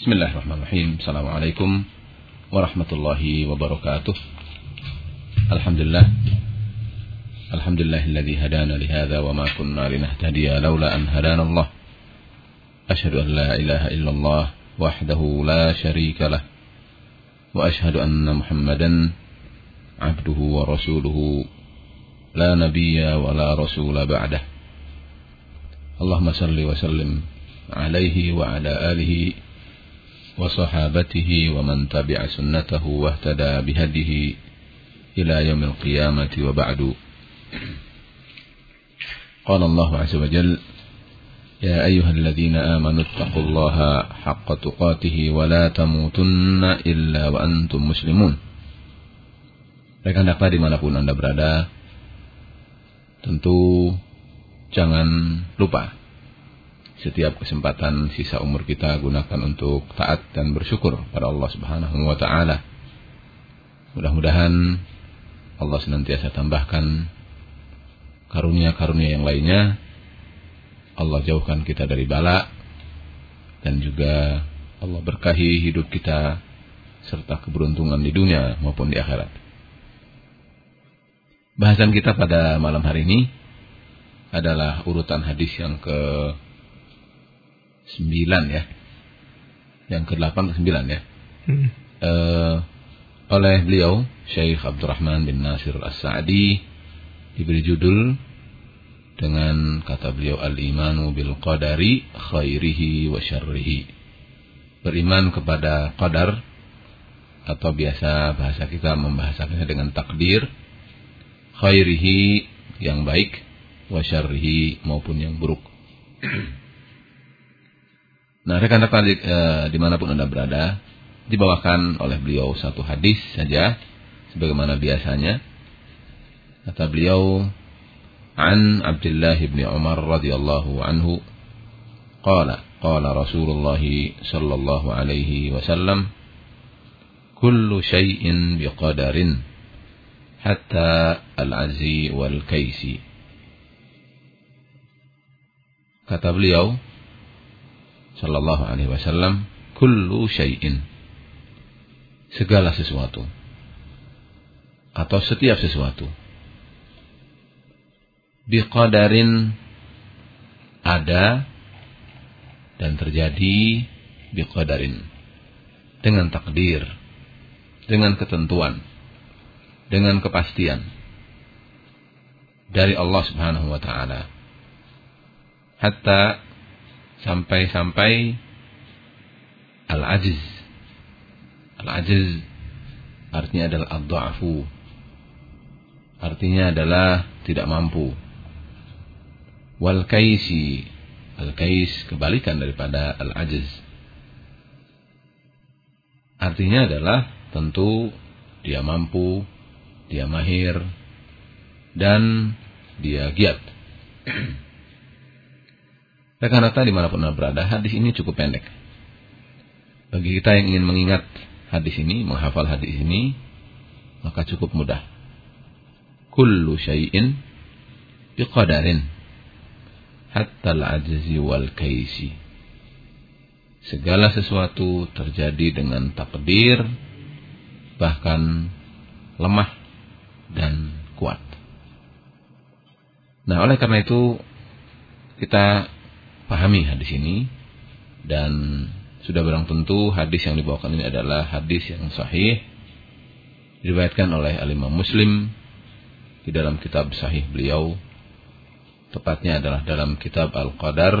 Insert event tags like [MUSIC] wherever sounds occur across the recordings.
بسم الله الرحمن الرحيم السلام عليكم ورحمة الله وبركاته الحمد لله الحمد لله الذي هدانا لهذا وما كنا لنهتدي لولا أن هدانا الله أشهد أن لا إله إلا الله وحده لا شريك له وأشهد أن محمدا عبده ورسوله لا نبي ولا رسول بعده اللهم صل وسلم عليه وعلى آله وصحابته ومن تبع سنته واهتدى بهديه إلى يوم القيامة وبعد قال الله عز وجل يا أيها الذين آمنوا اتقوا الله حق تقاته ولا تموتن إلا وأنتم مسلمون Rekan-rekan dimanapun Anda berada, tentu jangan lupa setiap kesempatan sisa umur kita gunakan untuk taat dan bersyukur pada Allah Subhanahu wa taala. Mudah-mudahan Allah senantiasa tambahkan karunia-karunia yang lainnya. Allah jauhkan kita dari bala dan juga Allah berkahi hidup kita serta keberuntungan di dunia maupun di akhirat. Bahasan kita pada malam hari ini adalah urutan hadis yang ke 9 ya. Yang ke 8 ke 9 ya. Hmm. Uh, oleh beliau Syekh Abdurrahman bin Nasir As-Sa'di diberi judul dengan kata beliau al-imanu bil qadari khairihi wa syarrihi. Beriman kepada qadar atau biasa bahasa kita membahasakannya dengan takdir khairihi yang baik wa syarrihi maupun yang buruk. Nah, rekan-rekan di, eh, di mana pun anda berada, dibawakan oleh beliau satu hadis saja, sebagaimana biasanya. Kata beliau, An Abdullah bin Umar radhiyallahu anhu, qala qala Rasulullah sallallahu alaihi wasallam, kullu syai'in biqadarin hatta al-azi wal kaisi. Kata beliau sallallahu alaihi wasallam, kullu syai'in. Segala sesuatu atau setiap sesuatu biqadarin ada dan terjadi biqadarin dengan takdir dengan ketentuan dengan kepastian dari Allah Subhanahu wa taala. Hatta sampai-sampai al-ajiz. Al-ajiz artinya adalah ad-dha'fu. Artinya adalah tidak mampu. Wal kaisi, al-kais kebalikan daripada al-ajiz. Artinya adalah tentu dia mampu dia mahir, dan dia giat. [CLEARS THROAT] Rekan-rekan di mana pun anda berada, hadis ini cukup pendek. Bagi kita yang ingin mengingat hadis ini, menghafal hadis ini, maka cukup mudah. Kullu syai'in biqadarin hatta al-ajzi wal kaisi. Segala sesuatu terjadi dengan takdir, bahkan lemah dan kuat. Nah, oleh karena itu kita pahami hadis ini dan sudah barang tentu hadis yang dibawakan ini adalah hadis yang sahih diriwayatkan oleh Alimah Muslim di dalam kitab sahih beliau tepatnya adalah dalam kitab Al-Qadar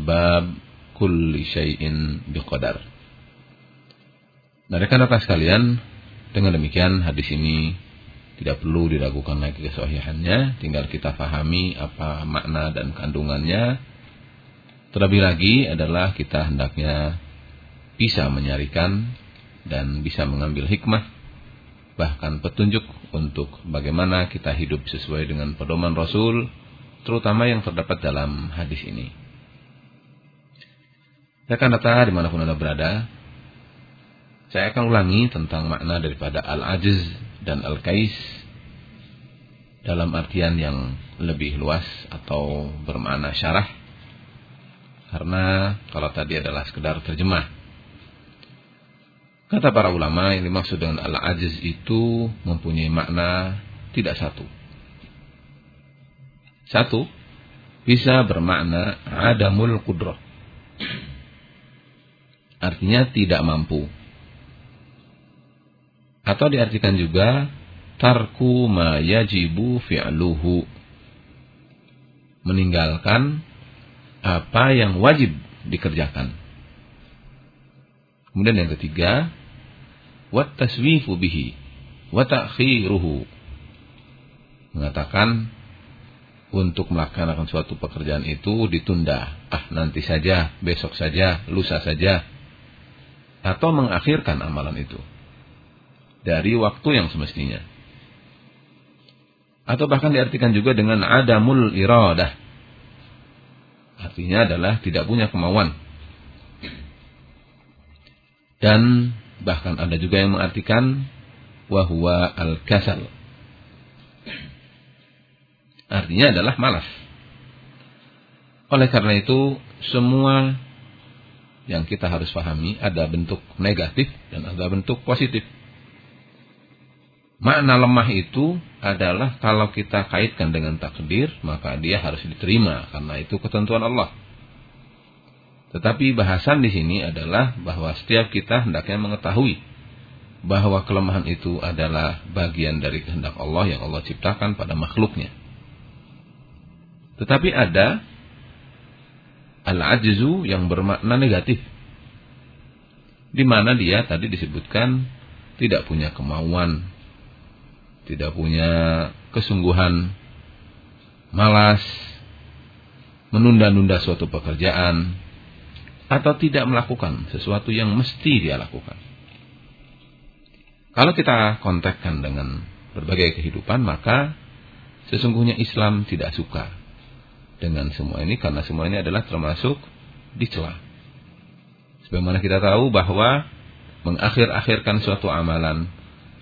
bab kulli syai'in biqadar. Nah, rekan-rekan sekalian, dengan demikian hadis ini tidak perlu diragukan lagi kesahihannya, tinggal kita fahami apa makna dan kandungannya. Terlebih lagi adalah kita hendaknya bisa menyarikan dan bisa mengambil hikmah bahkan petunjuk untuk bagaimana kita hidup sesuai dengan pedoman Rasul terutama yang terdapat dalam hadis ini. Rekan-rekan di mana pun Anda berada, saya akan ulangi tentang makna daripada al-ajiz dan al-kais dalam artian yang lebih luas atau bermakna syarah karena kalau tadi adalah sekedar terjemah Kata para ulama yang dimaksud dengan al-ajiz itu mempunyai makna tidak satu. Satu, bisa bermakna adamul kudrah. Artinya tidak mampu. Atau diartikan juga tarku ma yajibu fi'luhu. Meninggalkan apa yang wajib dikerjakan. Kemudian yang ketiga, wat taswifu bihi wa ta'khiruhu. Mengatakan untuk melaksanakan suatu pekerjaan itu ditunda. Ah, nanti saja, besok saja, lusa saja. Atau mengakhirkan amalan itu. Dari waktu yang semestinya. Atau bahkan diartikan juga dengan adamul iradah Artinya adalah tidak punya kemauan. Dan bahkan ada juga yang mengartikan wahwa al-kasal. Artinya adalah malas. Oleh karena itu, semua yang kita harus pahami ada bentuk negatif dan ada bentuk positif. Makna lemah itu adalah kalau kita kaitkan dengan takdir, maka dia harus diterima karena itu ketentuan Allah. Tetapi bahasan di sini adalah bahwa setiap kita hendaknya mengetahui bahwa kelemahan itu adalah bagian dari kehendak Allah yang Allah ciptakan pada makhluknya. Tetapi ada al-ajzu yang bermakna negatif. Di mana dia tadi disebutkan tidak punya kemauan, tidak punya kesungguhan, malas, menunda-nunda suatu pekerjaan, atau tidak melakukan sesuatu yang mesti dia lakukan. Kalau kita kontekkan dengan berbagai kehidupan, maka sesungguhnya Islam tidak suka dengan semua ini karena semua ini adalah termasuk dicela. Sebagaimana kita tahu bahwa mengakhir-akhirkan suatu amalan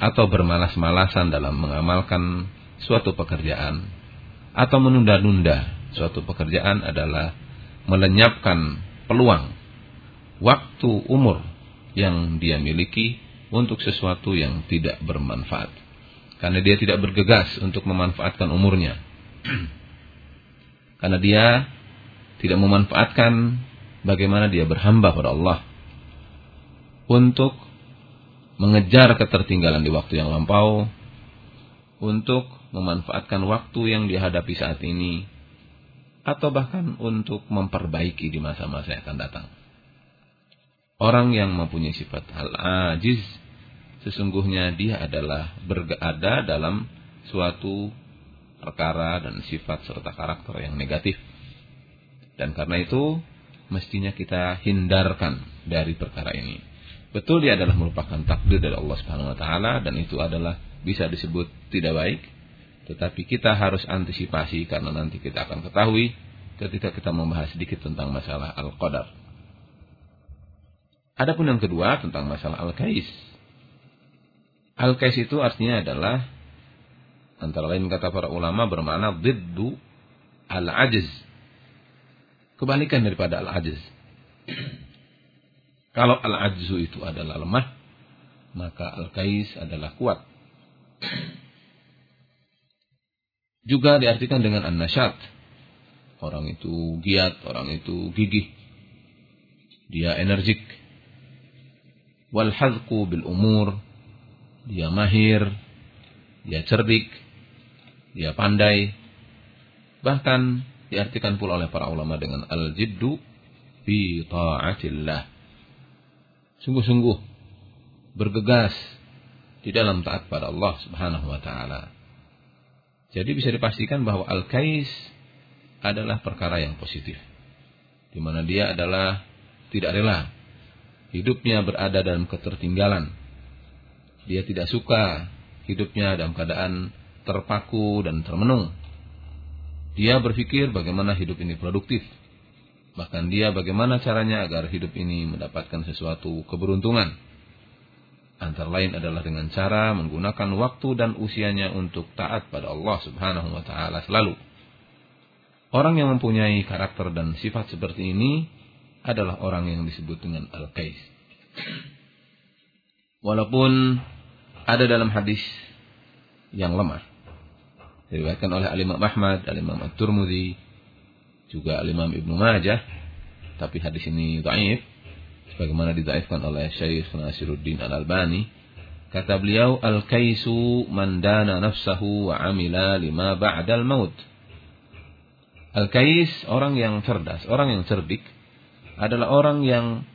atau bermalas-malasan dalam mengamalkan suatu pekerjaan atau menunda-nunda suatu pekerjaan adalah melenyapkan peluang waktu umur yang dia miliki untuk sesuatu yang tidak bermanfaat. Karena dia tidak bergegas untuk memanfaatkan umurnya. [CLEARS THROAT] Karena dia tidak memanfaatkan bagaimana dia berhamba pada Allah untuk mengejar ketertinggalan di waktu yang lampau, untuk memanfaatkan waktu yang dihadapi saat ini, atau bahkan untuk memperbaiki di masa-masa yang akan datang. Orang yang mempunyai sifat al-ajiz, sesungguhnya dia adalah berada dalam suatu perkara dan sifat serta karakter yang negatif. Dan karena itu, mestinya kita hindarkan dari perkara ini. Betul dia adalah merupakan takdir dari Allah Subhanahu wa taala dan itu adalah bisa disebut tidak baik, tetapi kita harus antisipasi karena nanti kita akan ketahui ketika kita membahas sedikit tentang masalah al-qadar. Adapun yang kedua tentang masalah al-kais. Al-kais itu artinya adalah antara lain kata para ulama bermakna diddu al-ajiz. Kebalikan daripada al-ajiz. Kalau al-ajzu itu adalah lemah, maka al-kais adalah kuat. Juga diartikan dengan an-nasyat. Orang itu giat, orang itu gigih. Dia energik. Wal hadku bil umur. Dia mahir. Dia cerdik. Dia pandai. Bahkan diartikan pula oleh para ulama dengan al-jiddu fi ta'atillah sungguh-sungguh bergegas di dalam taat pada Allah Subhanahu wa taala. Jadi bisa dipastikan bahwa al-kais adalah perkara yang positif. Di mana dia adalah tidak rela hidupnya berada dalam ketertinggalan. Dia tidak suka hidupnya dalam keadaan terpaku dan termenung. Dia berpikir bagaimana hidup ini produktif, Bahkan dia bagaimana caranya agar hidup ini mendapatkan sesuatu keberuntungan. Antara lain adalah dengan cara menggunakan waktu dan usianya untuk taat pada Allah subhanahu wa ta'ala selalu. Orang yang mempunyai karakter dan sifat seperti ini adalah orang yang disebut dengan Al-Qais. walaupun ada dalam hadis yang lemah. Diriwayatkan oleh Al-Imam Ahmad, Al-Imam At-Turmudi, juga Al-Imam Ibnu Majah, tapi hadis ini dhaif sebagaimana didaifkan oleh Syekh Nasiruddin Al-Albani. Kata beliau al-kaisu man dana nafsahu wa amila lima ba'dal maut. Al-kais orang yang cerdas orang yang cerdik adalah orang yang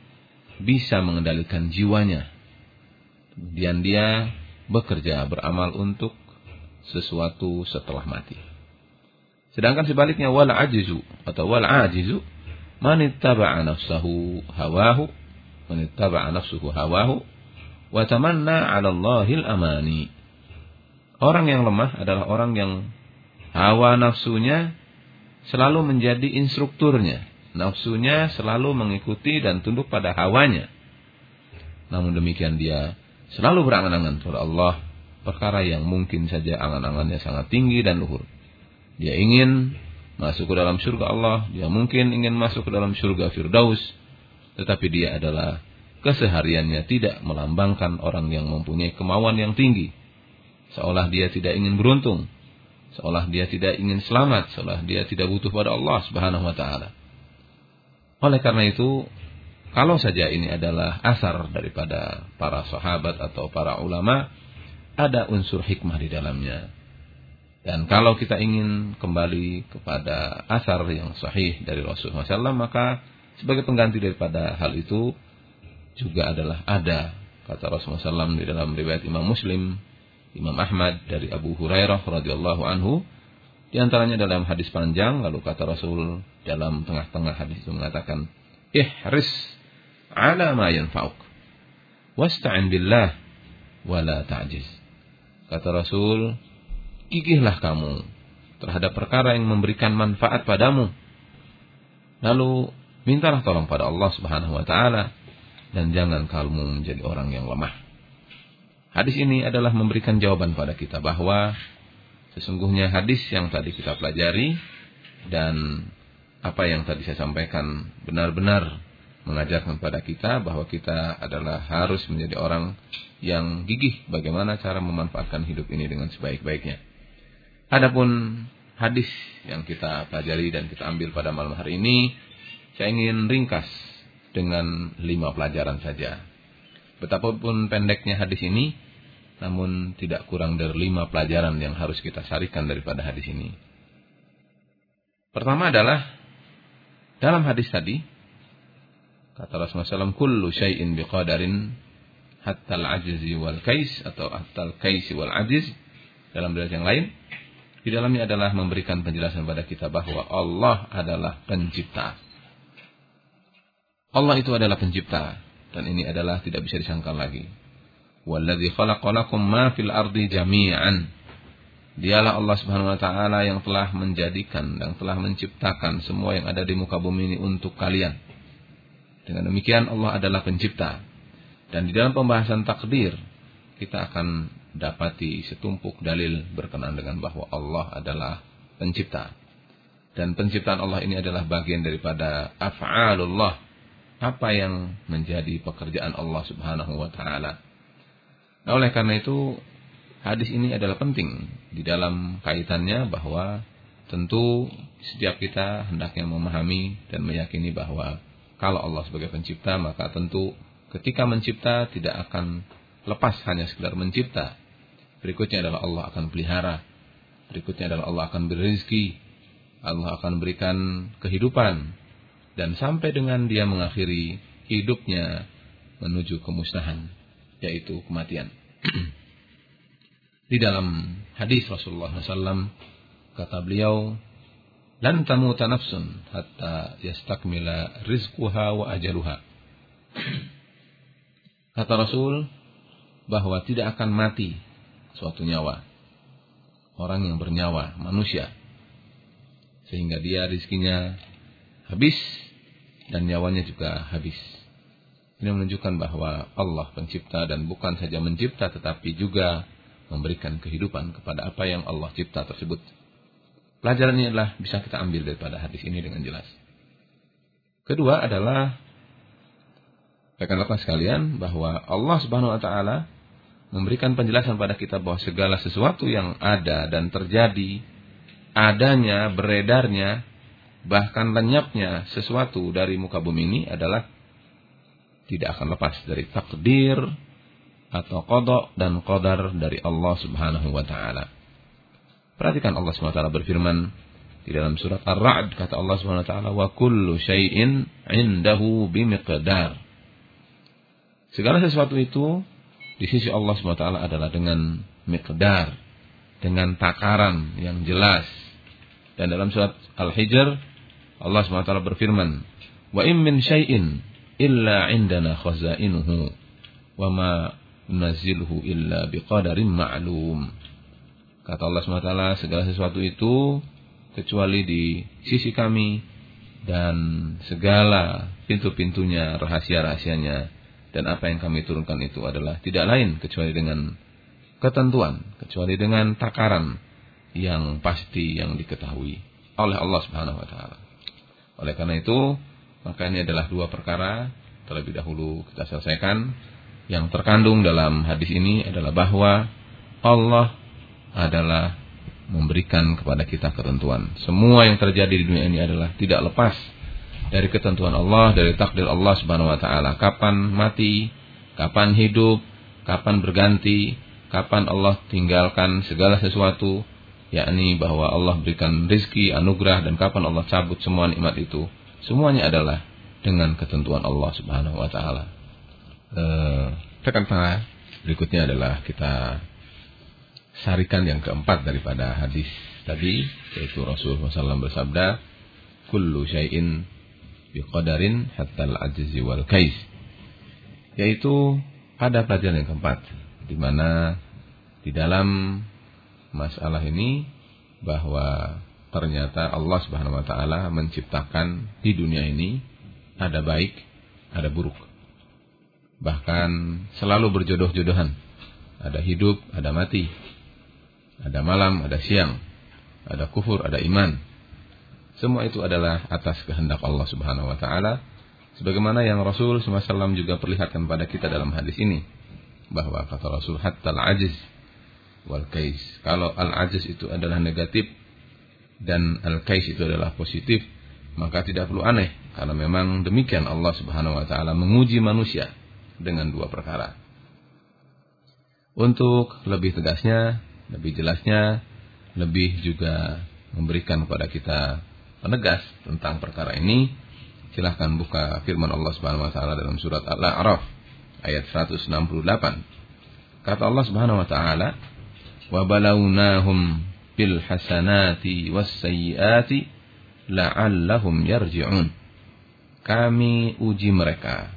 bisa mengendalikan jiwanya. Kemudian dia bekerja beramal untuk sesuatu setelah mati sedangkan sebaliknya wal ajizu atau wal ajizu man ittaba'a nafsahu hawahu man ittaba'a nafsuhu hawahu wa tamanna 'ala Allahil amani. Orang yang lemah adalah orang yang hawa nafsunya selalu menjadi instrukturnya. Nafsunya selalu mengikuti dan tunduk pada hawanya. Namun demikian dia selalu berangan-angan kepada Allah perkara yang mungkin saja angan-angannya sangat tinggi dan luhur. Dia ingin masuk ke dalam surga Allah, dia mungkin ingin masuk ke dalam surga Firdaus, tetapi dia adalah kesehariannya tidak melambangkan orang yang mempunyai kemauan yang tinggi. Seolah dia tidak ingin beruntung, seolah dia tidak ingin selamat, seolah dia tidak butuh pada Allah Subhanahu wa taala. Oleh karena itu, kalau saja ini adalah asar daripada para sahabat atau para ulama, ada unsur hikmah di dalamnya. Dan kalau kita ingin kembali kepada asar yang sahih dari Rasulullah SAW, maka sebagai pengganti daripada hal itu juga adalah ada kata Rasulullah SAW di dalam riwayat Imam Muslim, Imam Ahmad dari Abu Hurairah radhiyallahu anhu. Di antaranya dalam hadis panjang lalu kata Rasul dalam tengah-tengah hadis itu mengatakan, "Ihris ala ma yanfa'uk. Wasta'in billah wala ta'jiz." Kata Rasul, "Gigihlah kamu terhadap perkara yang memberikan manfaat padamu." Lalu mintalah tolong pada Allah Subhanahu wa taala dan jangan kamu menjadi orang yang lemah. Hadis ini adalah memberikan jawaban pada kita bahwa sesungguhnya hadis yang tadi kita pelajari dan apa yang tadi saya sampaikan benar-benar mengajarkan pada kita bahwa kita adalah harus menjadi orang yang gigih bagaimana cara memanfaatkan hidup ini dengan sebaik-baiknya. Adapun hadis yang kita pelajari dan kita ambil pada malam hari ini saya ingin ringkas dengan lima pelajaran saja. Betapapun pendeknya hadis ini, namun tidak kurang dari lima pelajaran yang harus kita sarikan daripada hadis ini. Pertama adalah, dalam hadis tadi, kata Rasulullah SAW, Kullu syai'in biqadarin hatta al-ajzi wal kais, atau hatta al-kaisi wal ajiz, dalam riwayat yang lain, di dalamnya adalah memberikan penjelasan pada kita bahwa Allah adalah pencipta. Allah itu adalah pencipta dan ini adalah tidak bisa disangkal lagi. Walladzi khalaqalakum ma fil ardi jami'an. Dialah Allah Subhanahu wa taala yang telah menjadikan dan telah menciptakan semua yang ada di muka bumi ini untuk kalian. Dengan demikian Allah adalah pencipta. Dan di dalam pembahasan takdir kita akan dapati setumpuk dalil berkenaan dengan bahwa Allah adalah pencipta. Dan penciptaan Allah ini adalah bagian daripada af'alullah apa yang menjadi pekerjaan Allah Subhanahu wa taala. Nah, oleh karena itu hadis ini adalah penting di dalam kaitannya bahwa tentu setiap kita hendaknya memahami dan meyakini bahwa kalau Allah sebagai pencipta maka tentu ketika mencipta tidak akan lepas hanya sekedar mencipta. Berikutnya adalah Allah akan pelihara. Berikutnya adalah Allah akan berizki. Allah akan berikan kehidupan dan sampai dengan dia mengakhiri hidupnya menuju kemusnahan yaitu kematian. [CLEARS THROAT] Di dalam hadis Rasulullah SAW kata beliau, "Lan tamuta nafsun hatta yastakmila rizquha wa ajaluha." [CLEARS THROAT] Kata Rasul bahwa tidak akan mati suatu nyawa. Orang yang bernyawa, manusia. Sehingga dia rizkinya habis dan nyawanya juga habis. Ini menunjukkan bahwa Allah pencipta dan bukan saja mencipta tetapi juga memberikan kehidupan kepada apa yang Allah cipta tersebut. Pelajaran ini adalah bisa kita ambil daripada hadis ini dengan jelas. Kedua adalah Rekan-rekan sekalian bahwa Allah Subhanahu wa taala memberikan penjelasan pada kita bahwa segala sesuatu yang ada dan terjadi adanya, beredarnya, bahkan lenyapnya sesuatu dari muka bumi ini adalah tidak akan lepas dari takdir atau kodok dan qadar dari Allah Subhanahu wa taala. Perhatikan Allah Subhanahu wa taala berfirman di dalam surat Ar-Ra'd kata Allah Subhanahu wa taala wa kullu syai'in 'indahu bimiqdar. Segala sesuatu itu di sisi Allah SWT adalah dengan miqdar, dengan takaran yang jelas. Dan dalam surat Al-Hijr, Allah SWT berfirman, Wa im min syai'in illa indana khazainuhu, wa ma nazilhu illa biqadarin ma'lum. Kata Allah SWT, segala sesuatu itu kecuali di sisi kami dan segala pintu-pintunya, rahasia-rahasianya dan apa yang kami turunkan itu adalah tidak lain kecuali dengan ketentuan, kecuali dengan takaran yang pasti yang diketahui oleh Allah Subhanahu wa taala. Oleh karena itu, maka ini adalah dua perkara terlebih dahulu kita selesaikan. Yang terkandung dalam hadis ini adalah bahwa Allah adalah memberikan kepada kita ketentuan. Semua yang terjadi di dunia ini adalah tidak lepas dari ketentuan Allah, dari takdir Allah Subhanahu wa taala. Kapan mati, kapan hidup, kapan berganti, kapan Allah tinggalkan segala sesuatu, yakni bahwa Allah berikan rizki, anugerah dan kapan Allah cabut semua nikmat itu. Semuanya adalah dengan ketentuan Allah Subhanahu wa taala. Eh, rekan berikutnya adalah kita sarikan yang keempat daripada hadis tadi yaitu Rasulullah SAW bersabda kullu syai'in biqadarin hatta al-ajzi wal kais. Yaitu pada pelajaran yang keempat di mana di dalam masalah ini bahwa ternyata Allah Subhanahu wa taala menciptakan di dunia ini ada baik, ada buruk. Bahkan selalu berjodoh-jodohan. Ada hidup, ada mati. Ada malam, ada siang. Ada kufur, ada iman. Semua itu adalah atas kehendak Allah Subhanahu wa taala. Sebagaimana yang Rasul SAW juga perlihatkan pada kita dalam hadis ini bahwa kata Rasul hatta al-ajiz wal kais. Kalau al-ajiz itu adalah negatif dan al-kais itu adalah positif maka tidak perlu aneh karena memang demikian Allah Subhanahu wa taala menguji manusia dengan dua perkara. Untuk lebih tegasnya lebih jelasnya lebih juga memberikan kepada kita penegas tentang perkara ini, silahkan buka firman Allah Subhanahu wa taala dalam surat Al-A'raf ayat 168. Kata Allah Subhanahu wa taala, "Wa balawnahum bil hasanati was sayyiati la'allahum yarji'un." Kami uji mereka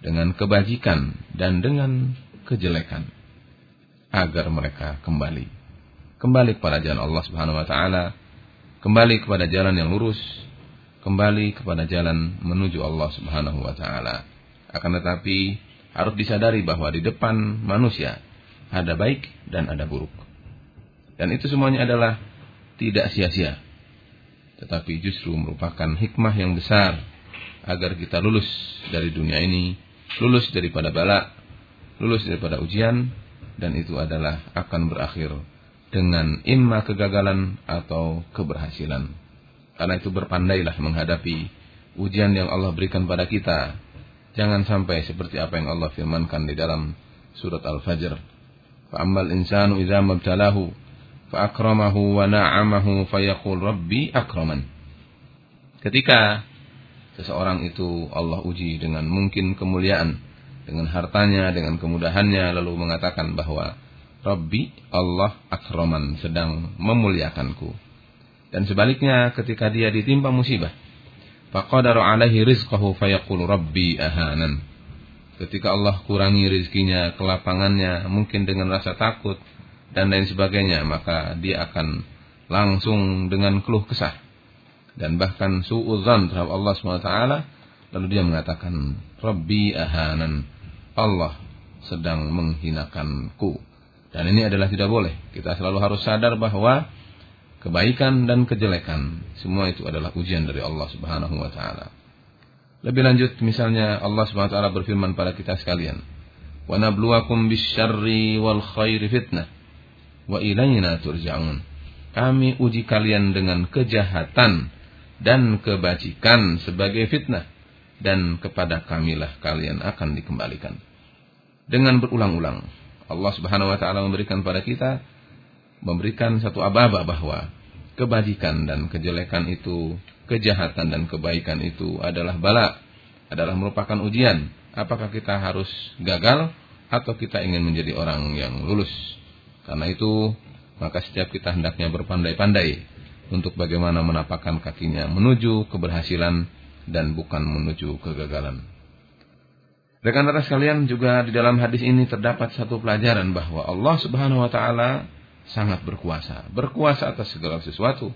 dengan kebajikan dan dengan kejelekan agar mereka kembali kembali kepada jalan Allah Subhanahu wa taala kembali kepada jalan yang lurus, kembali kepada jalan menuju Allah Subhanahu wa taala. Akan tetapi harus disadari bahwa di depan manusia ada baik dan ada buruk. Dan itu semuanya adalah tidak sia-sia. Tetapi justru merupakan hikmah yang besar agar kita lulus dari dunia ini, lulus daripada bala, lulus daripada ujian dan itu adalah akan berakhir dengan imma kegagalan atau keberhasilan. Karena itu berpandailah menghadapi ujian yang Allah berikan pada kita. Jangan sampai seperti apa yang Allah firmankan di dalam surat Al-Fajr. Fa'ammal insanu idza mabtalahu fa'akramahu wa na'amahu fayaqul rabbi akraman. Ketika seseorang itu Allah uji dengan mungkin kemuliaan, dengan hartanya, dengan kemudahannya lalu mengatakan bahwa Rabbi Allah akroman sedang memuliakanku. Dan sebaliknya ketika dia ditimpa musibah. Faqadaru alaihi rizqahu fayaqulu Rabbi ahanan. Ketika Allah kurangi rizkinya, kelapangannya, mungkin dengan rasa takut dan lain sebagainya, maka dia akan langsung dengan keluh kesah. Dan bahkan su'udzan terhadap Allah SWT, lalu dia mengatakan, Rabbi ahanan, Allah sedang menghinakanku. Dan ini adalah tidak boleh. Kita selalu harus sadar bahwa kebaikan dan kejelekan semua itu adalah ujian dari Allah Subhanahu wa taala. Lebih lanjut misalnya Allah SWT berfirman pada kita sekalian. Wa nabluwakum bisyarri wal khairi fitnah. Wa ilayna turja'un. Kami uji kalian dengan kejahatan dan kebajikan sebagai fitnah. Dan kepada kamilah kalian akan dikembalikan. Dengan berulang-ulang. Allah Subhanahu wa taala memberikan pada kita memberikan satu aba-aba bahwa kebajikan dan kejelekan itu, kejahatan dan kebaikan itu adalah bala, adalah merupakan ujian. Apakah kita harus gagal atau kita ingin menjadi orang yang lulus? Karena itu, maka setiap kita hendaknya berpandai-pandai untuk bagaimana menapakkan kakinya menuju keberhasilan dan bukan menuju kegagalan. Rekan-rekan sekalian juga di dalam hadis ini terdapat satu pelajaran bahwa Allah Subhanahu wa taala sangat berkuasa, berkuasa atas segala sesuatu.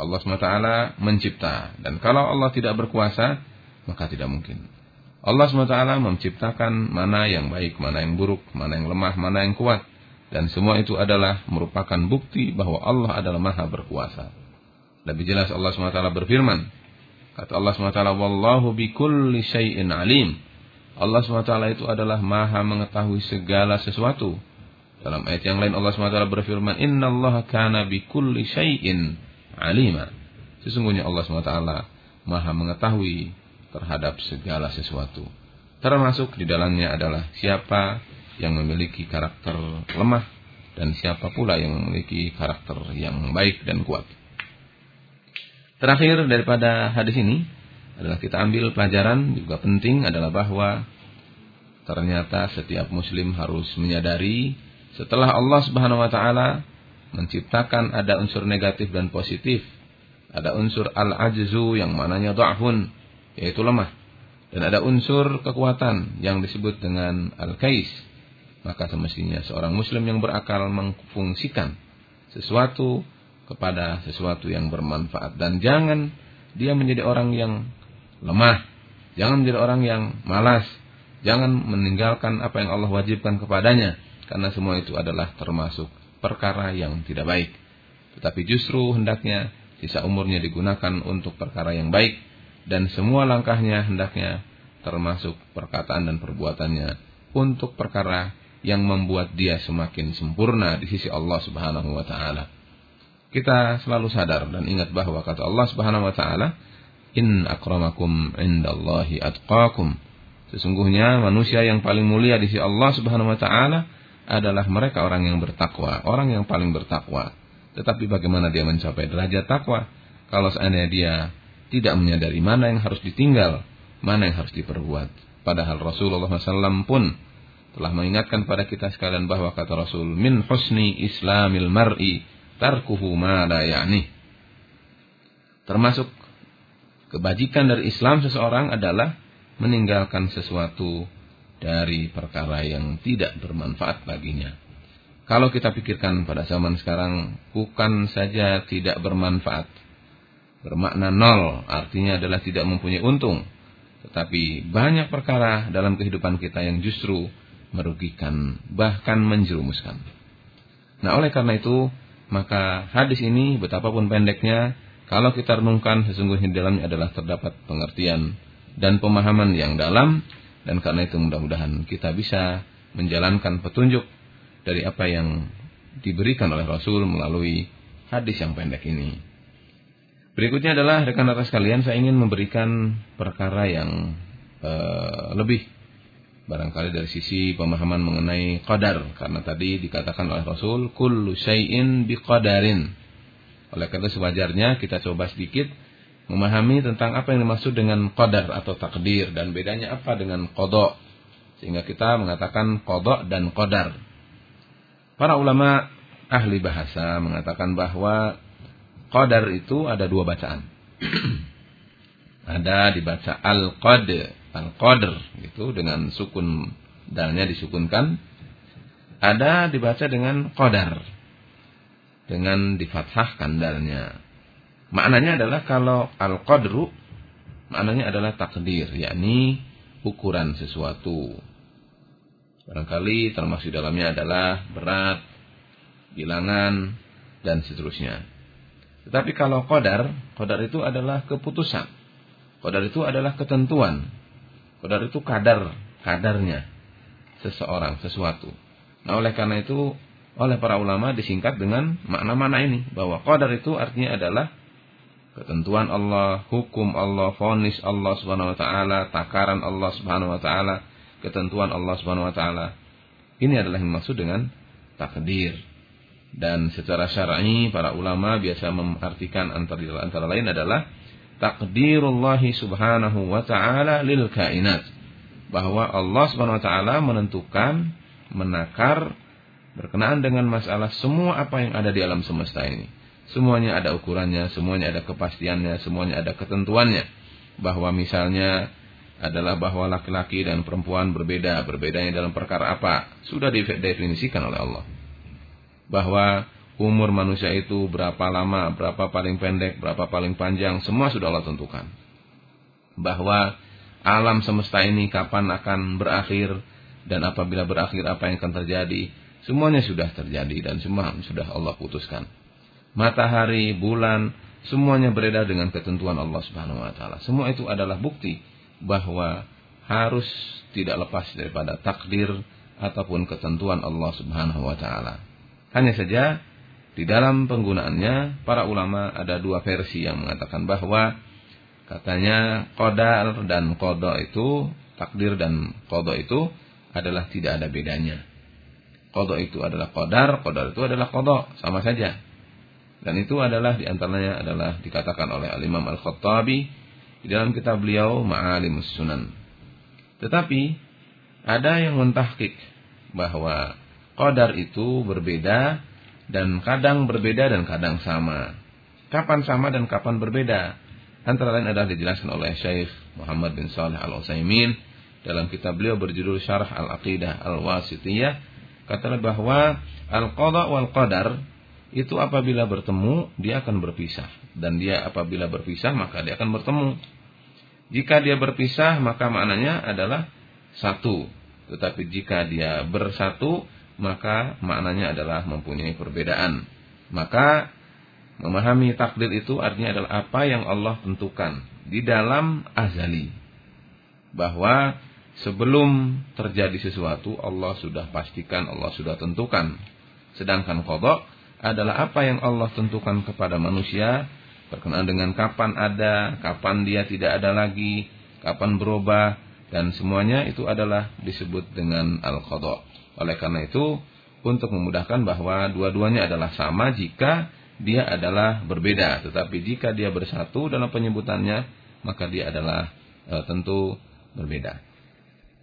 Allah SWT mencipta dan kalau Allah tidak berkuasa maka tidak mungkin. Allah SWT menciptakan mana yang baik, mana yang buruk, mana yang lemah, mana yang kuat. Dan semua itu adalah merupakan bukti bahwa Allah adalah maha berkuasa. Lebih jelas Allah SWT berfirman. Kata Allah SWT, Wallahu bikulli syai'in alim. Allah SWT itu adalah maha mengetahui segala sesuatu. Dalam ayat yang lain Allah SWT berfirman, Inna Allah kana bi kulli syai'in alima. Sesungguhnya Allah SWT maha mengetahui terhadap segala sesuatu. Termasuk di dalamnya adalah siapa yang memiliki karakter lemah dan siapa pula yang memiliki karakter yang baik dan kuat. Terakhir daripada hadis ini adalah kita ambil pelajaran juga penting adalah bahwa ternyata setiap muslim harus menyadari setelah Allah Subhanahu wa taala menciptakan ada unsur negatif dan positif, ada unsur al-ajzu yang mananya dha'fun, yaitu lemah. Dan ada unsur kekuatan yang disebut dengan al-kais. Maka semestinya seorang muslim yang berakal mengfungsikan sesuatu kepada sesuatu yang bermanfaat dan jangan dia menjadi orang yang lemah, jangan menjadi orang yang malas, jangan meninggalkan apa yang Allah wajibkan kepadanya karena semua itu adalah termasuk perkara yang tidak baik. Tetapi justru hendaknya sisa umurnya digunakan untuk perkara yang baik dan semua langkahnya hendaknya termasuk perkataan dan perbuatannya untuk perkara yang membuat dia semakin sempurna di sisi Allah Subhanahu wa taala. Kita selalu sadar dan ingat bahwa kata Allah Subhanahu wa taala, "In akramakum indallahi atqakum." Sesungguhnya manusia yang paling mulia di sisi Allah Subhanahu wa taala adalah mereka orang yang bertakwa, orang yang paling bertakwa. Tetapi bagaimana dia mencapai derajat takwa kalau seandainya dia tidak menyadari mana yang harus ditinggal, mana yang harus diperbuat. Padahal Rasulullah SAW pun telah mengingatkan pada kita sekalian bahwa kata Rasul, min husni islamil mar'i tarkuhu ma la. Termasuk kebajikan dari Islam seseorang adalah meninggalkan sesuatu dari perkara yang tidak bermanfaat baginya. Kalau kita pikirkan pada zaman sekarang, bukan saja tidak bermanfaat. Bermakna nol, artinya adalah tidak mempunyai untung. Tetapi banyak perkara dalam kehidupan kita yang justru merugikan, bahkan menjerumuskan. Nah oleh karena itu, maka hadis ini betapapun pendeknya, kalau kita renungkan sesungguhnya di dalamnya adalah terdapat pengertian dan pemahaman yang dalam dan karena itu mudah-mudahan kita bisa menjalankan petunjuk dari apa yang diberikan oleh Rasul melalui hadis yang pendek ini. Berikutnya adalah rekan-rekan sekalian saya ingin memberikan perkara yang uh, lebih barangkali dari sisi pemahaman mengenai qadar karena tadi dikatakan oleh Rasul kullu syai'in biqadarin. Oleh karena sewajarnya kita coba sedikit memahami tentang apa yang dimaksud dengan qadar atau takdir dan bedanya apa dengan kodok. Sehingga kita mengatakan kodok dan qadar. Para ulama ahli bahasa mengatakan bahwa qadar itu ada dua bacaan. [CLEARS THROAT] ada dibaca al-qad, al-qadr gitu dengan sukun dalnya disukunkan. Ada dibaca dengan qadar dengan difathahkan dalnya. Maknanya adalah kalau al-qadru maknanya adalah takdir, yakni ukuran sesuatu. Barangkali termasuk dalamnya adalah berat, bilangan, dan seterusnya. Tetapi kalau qadar, qadar itu adalah keputusan. Qadar itu adalah ketentuan. Qadar itu kadar, kadarnya seseorang, sesuatu. Nah, oleh karena itu oleh para ulama disingkat dengan makna-makna ini bahwa qadar itu artinya adalah ketentuan Allah, hukum Allah, fonis Allah Subhanahu wa taala, takaran Allah Subhanahu wa taala, ketentuan Allah Subhanahu wa taala. Ini adalah yang dimaksud dengan takdir. Dan secara syar'i para ulama biasa mengartikan antara antara lain adalah takdirullah subhanahu wa ta'ala lil kainat. Bahwa Allah subhanahu wa ta'ala menentukan, menakar, berkenaan dengan masalah semua apa yang ada di alam semesta ini. Semuanya ada ukurannya, semuanya ada kepastiannya, semuanya ada ketentuannya. Bahwa misalnya adalah bahwa laki-laki dan perempuan berbeda. Berbedanya dalam perkara apa? Sudah didefinisikan oleh Allah bahwa umur manusia itu berapa lama, berapa paling pendek, berapa paling panjang, semua sudah Allah tentukan. Bahwa alam semesta ini kapan akan berakhir dan apabila berakhir apa yang akan terjadi, semuanya sudah terjadi dan semua sudah Allah putuskan. Matahari, bulan, semuanya beredar dengan ketentuan Allah Subhanahu wa taala. Semua itu adalah bukti bahwa harus tidak lepas daripada takdir ataupun ketentuan Allah Subhanahu wa taala. Hanya saja di dalam penggunaannya para ulama ada dua versi yang mengatakan bahwa katanya qadar dan qada itu takdir dan qada itu adalah tidak ada bedanya. Qada itu adalah qadar, qadar itu adalah qada, sama saja. Dan itu adalah di antaranya adalah dikatakan oleh Al-Imam Al-Khattabi di dalam kitab beliau Ma'alimus Sunan. Tetapi ada yang mentahkik bahwa Qadar itu berbeda dan kadang berbeda dan kadang sama. Kapan sama dan kapan berbeda? Antara lain adalah dijelaskan oleh Syekh Muhammad bin Salih Al-Utsaimin dalam kitab beliau berjudul Syarah Al-Aqidah Al-Wasitiyah katalah bahwa al-qada wal qadar itu apabila bertemu dia akan berpisah dan dia apabila berpisah maka dia akan bertemu. Jika dia berpisah maka maknanya adalah satu. Tetapi jika dia bersatu maka maknanya adalah mempunyai perbedaan. Maka memahami takdir itu artinya adalah apa yang Allah tentukan di dalam azali. Bahwa sebelum terjadi sesuatu Allah sudah pastikan, Allah sudah tentukan. Sedangkan kodok adalah apa yang Allah tentukan kepada manusia berkenaan dengan kapan ada, kapan dia tidak ada lagi, kapan berubah, dan semuanya itu adalah disebut dengan al-qadha. Oleh karena itu, untuk memudahkan bahwa dua-duanya adalah sama jika dia adalah berbeda. Tetapi jika dia bersatu dalam penyebutannya, maka dia adalah e, tentu berbeda.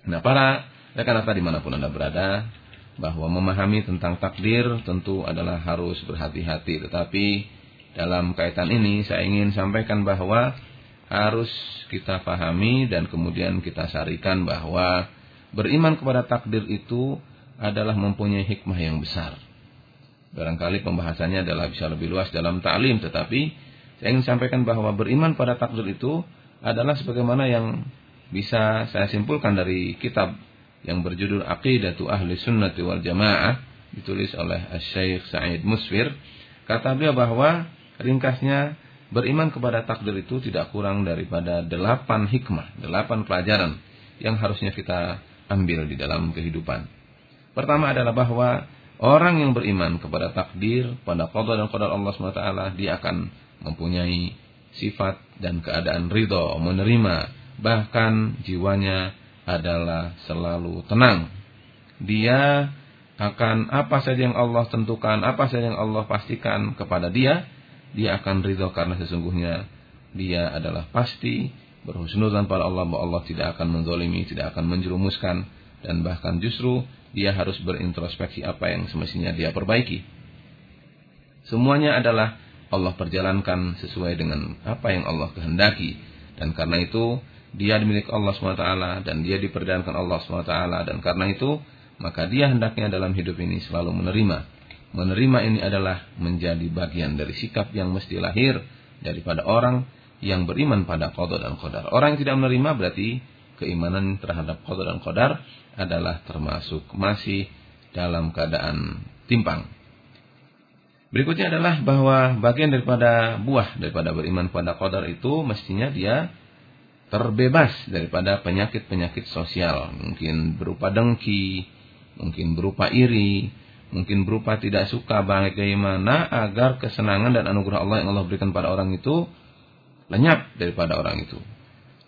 Nah, para rekan-rekan di mana pun Anda berada, bahwa memahami tentang takdir tentu adalah harus berhati-hati. Tetapi dalam kaitan ini saya ingin sampaikan bahwa harus kita pahami dan kemudian kita sarikan bahwa beriman kepada takdir itu adalah mempunyai hikmah yang besar. Barangkali pembahasannya adalah bisa lebih luas dalam ta'lim, tetapi saya ingin sampaikan bahwa beriman pada takdir itu adalah sebagaimana yang bisa saya simpulkan dari kitab yang berjudul Aqidatu Ahli Sunnati wal Jamaah ditulis oleh Syekh Sa'id Musfir kata beliau bahwa ringkasnya beriman kepada takdir itu tidak kurang daripada delapan hikmah, delapan pelajaran yang harusnya kita ambil di dalam kehidupan. Pertama adalah bahwa orang yang beriman kepada takdir, pada qada dan qadar Allah SWT, dia akan mempunyai sifat dan keadaan ridho, menerima, bahkan jiwanya adalah selalu tenang. Dia akan apa saja yang Allah tentukan, apa saja yang Allah pastikan kepada dia, dia akan ridho karena sesungguhnya dia adalah pasti berhusnudzan pada Allah bahwa Allah tidak akan menzolimi, tidak akan menjerumuskan dan bahkan justru dia harus berintrospeksi apa yang semestinya dia perbaiki. Semuanya adalah Allah perjalankan sesuai dengan apa yang Allah kehendaki. Dan karena itu, dia dimiliki Allah SWT dan dia diperdayakan Allah SWT. Dan karena itu, maka dia hendaknya dalam hidup ini selalu menerima. Menerima ini adalah menjadi bagian dari sikap yang mesti lahir daripada orang yang beriman pada qadar dan qadar. Orang yang tidak menerima berarti keimanan terhadap qadar dan qadar adalah termasuk masih dalam keadaan timpang. Berikutnya adalah bahwa bagian daripada buah daripada beriman pada qadar itu mestinya dia terbebas daripada penyakit-penyakit sosial, mungkin berupa dengki, mungkin berupa iri, mungkin berupa tidak suka bagaimana agar kesenangan dan anugerah Allah yang Allah berikan pada orang itu lenyap daripada orang itu.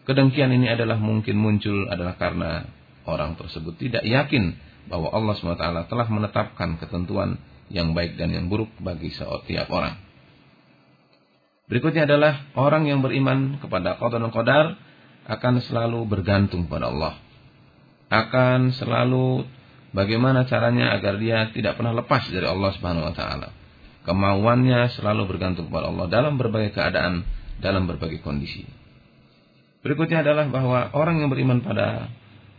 Kedengkian ini adalah mungkin muncul adalah karena orang tersebut tidak yakin bahwa Allah SWT telah menetapkan ketentuan yang baik dan yang buruk bagi setiap orang. Berikutnya adalah orang yang beriman kepada qadar dan qadar akan selalu bergantung pada Allah. Akan selalu bagaimana caranya agar dia tidak pernah lepas dari Allah Subhanahu wa taala. Kemauannya selalu bergantung kepada Allah dalam berbagai keadaan, dalam berbagai kondisi. Berikutnya adalah bahwa orang yang beriman pada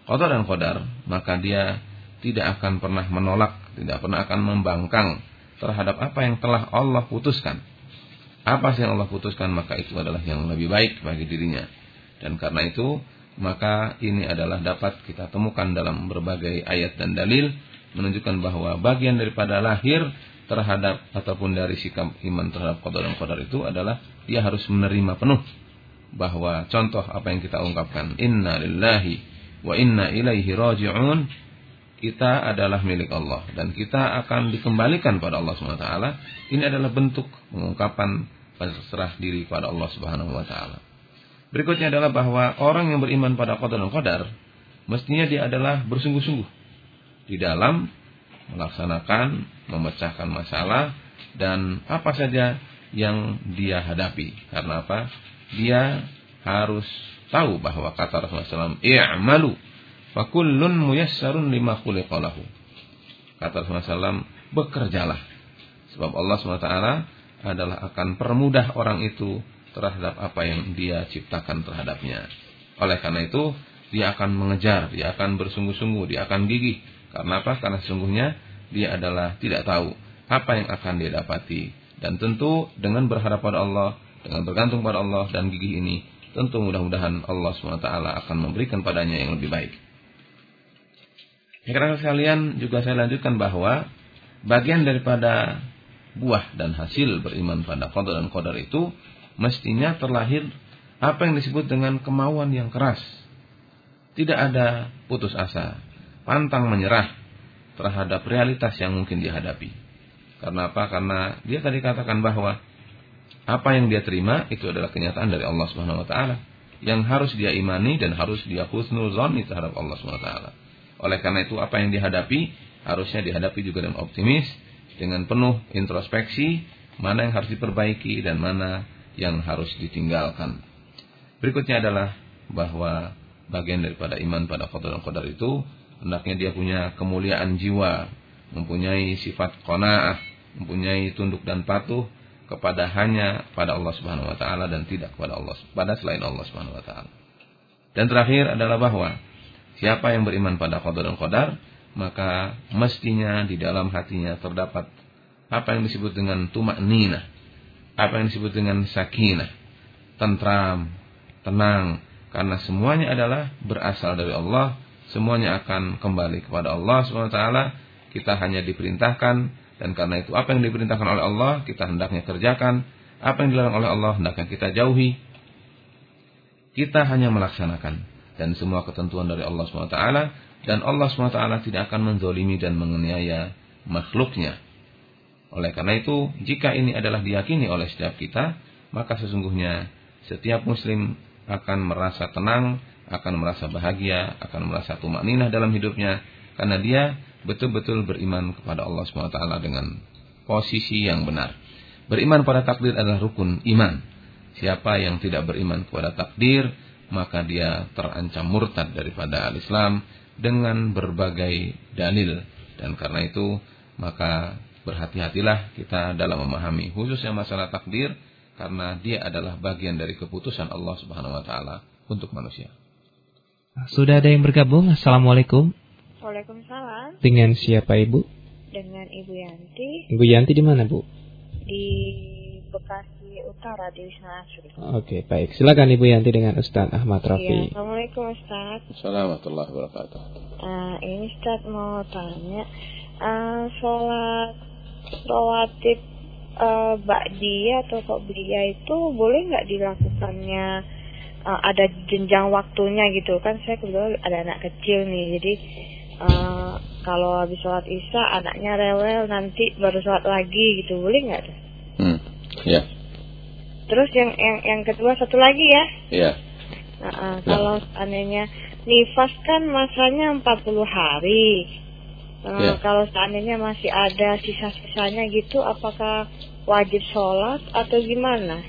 qadar dan qadar, maka dia tidak akan pernah menolak, tidak pernah akan membangkang terhadap apa yang telah Allah putuskan. Apa yang Allah putuskan maka itu adalah yang lebih baik bagi dirinya. Dan karena itu, maka ini adalah dapat kita temukan dalam berbagai ayat dan dalil menunjukkan bahwa bagian daripada lahir terhadap ataupun dari sikap iman terhadap qadar dan qadar itu adalah dia harus menerima penuh bahwa contoh apa yang kita ungkapkan inna lillahi wa inna ilaihi raji'un kita adalah milik Allah dan kita akan dikembalikan pada Allah SWT. Ini adalah bentuk pengungkapan berserah diri kepada Allah taala. Berikutnya adalah bahwa orang yang beriman pada qadar dan qadar mestinya dia adalah bersungguh-sungguh di dalam melaksanakan, memecahkan masalah dan apa saja yang dia hadapi. Karena apa? Dia harus tahu bahwa kata Rasulullah SAW, "I'malu fakullun muyassarun lima khuliqalahu." Kata Rasulullah SAW, bekerjalah. Sebab Allah SWT adalah akan permudah orang itu terhadap apa yang dia ciptakan terhadapnya. Oleh karena itu, dia akan mengejar, dia akan bersungguh-sungguh, dia akan gigih. Karena apa? Karena sesungguhnya dia adalah tidak tahu apa yang akan dia dapati. Dan tentu dengan berharap pada Allah, dengan bergantung pada Allah dan gigih ini, tentu mudah-mudahan Allah SWT akan memberikan padanya yang lebih baik. Karena sekalian juga saya lanjutkan bahwa bagian daripada buah dan hasil beriman pada qadar dan qadar itu mestinya terlahir apa yang disebut dengan kemauan yang keras. Tidak ada putus asa, pantang menyerah terhadap realitas yang mungkin dihadapi. Karena apa? Karena dia tadi katakan bahwa apa yang dia terima itu adalah kenyataan dari Allah Subhanahu wa taala yang harus dia imani dan harus dia husnul zonni terhadap Allah Subhanahu wa taala. Oleh karena itu apa yang dihadapi harusnya dihadapi juga dengan optimis, dengan penuh introspeksi, mana yang harus diperbaiki dan mana yang harus ditinggalkan. Berikutnya adalah bahwa bagian daripada iman pada qadar dan qadar itu hendaknya dia punya kemuliaan jiwa, mempunyai sifat qanaah, mempunyai tunduk dan patuh kepada hanya pada Allah Subhanahu wa taala dan tidak kepada Allah pada selain Allah Subhanahu wa taala. Dan terakhir adalah bahwa siapa yang beriman pada qadar dan qadar maka mestinya di dalam hatinya terdapat apa yang disebut dengan tumak nina apa yang disebut dengan sakinah, tentram, tenang, karena semuanya adalah berasal dari Allah, semuanya akan kembali kepada Allah SWT. Kita hanya diperintahkan dan karena itu apa yang diperintahkan oleh Allah kita hendaknya kerjakan, apa yang dilarang oleh Allah hendaknya kita jauhi. Kita hanya melaksanakan dan semua ketentuan dari Allah SWT dan Allah SWT tidak akan menzolimi dan menganiaya makhluknya oleh karena itu, jika ini adalah diyakini oleh setiap kita, maka sesungguhnya setiap muslim akan merasa tenang, akan merasa bahagia, akan merasa tumak ninah dalam hidupnya, karena dia betul-betul beriman kepada Allah SWT dengan posisi yang benar. Beriman pada takdir adalah rukun iman. Siapa yang tidak beriman kepada takdir, maka dia terancam murtad daripada al-Islam dengan berbagai dalil. Dan karena itu, maka berhati-hatilah kita dalam memahami khususnya masalah takdir karena dia adalah bagian dari keputusan Allah Subhanahu wa taala untuk manusia. Sudah ada yang bergabung. Assalamualaikum. Waalaikumsalam. Dengan siapa Ibu? Dengan Ibu Yanti. Ibu Yanti di mana, Bu? Di Bekasi Utara di Wisma Asri. Oke, baik. Silakan Ibu Yanti dengan Ustaz Ahmad Rafi. Iya, Assalamualaikum Ustaz. Assalamualaikum warahmatullahi wabarakatuh. Uh, ini Ustaz mau tanya, uh, sholat rawatib uh, ba'diyah atau qobliyah itu boleh nggak dilakukannya uh, ada jenjang waktunya gitu kan saya kebetulan ada anak kecil nih jadi uh, kalau habis sholat isya anaknya rewel nanti baru sholat lagi gitu boleh nggak tuh? Hmm, ya. Terus yang yang yang kedua satu lagi ya? Iya. Nah, uh, kalau seandainya nifas kan masanya 40 hari. Uh, Ya. Kalau seandainya masih ada sisa-sisanya gitu, apakah wajib sholat atau gimana?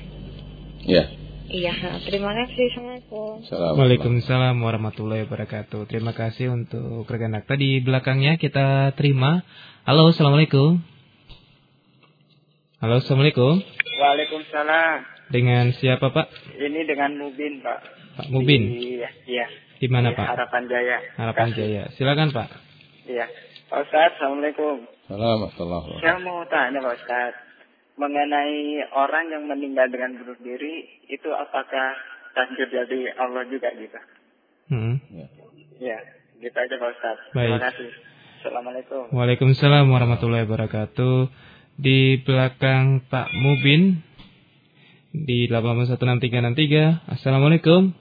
Ya. Iya, nah, terima kasih. Assalamualaikum. Waalaikumsalam warahmatullahi wabarakatuh. Terima kasih untuk rekan akta di belakangnya kita terima. Halo, assalamualaikum. Halo, assalamualaikum. Waalaikumsalam. Dengan siapa Pak? Ini dengan Mubin, Pak. Pak Mubin. Iya, iya. Di mana Di Pak? Harapan Jaya. Harapan. Jaya. Silakan Pak. Iya. Pak Ustadz, Assalamualaikum. Assalamualaikum. Saya mau tanya Pak Ustadz. Mengenai orang yang meninggal dengan bunuh diri, itu apakah takdir dari Allah juga gitu? Hmm. Iya, gitu aja Pak Ustadz. Baik. Terima kasih. Assalamualaikum. Waalaikumsalam warahmatullahi wabarakatuh. Di belakang Pak Mubin di 81663. Assalamualaikum.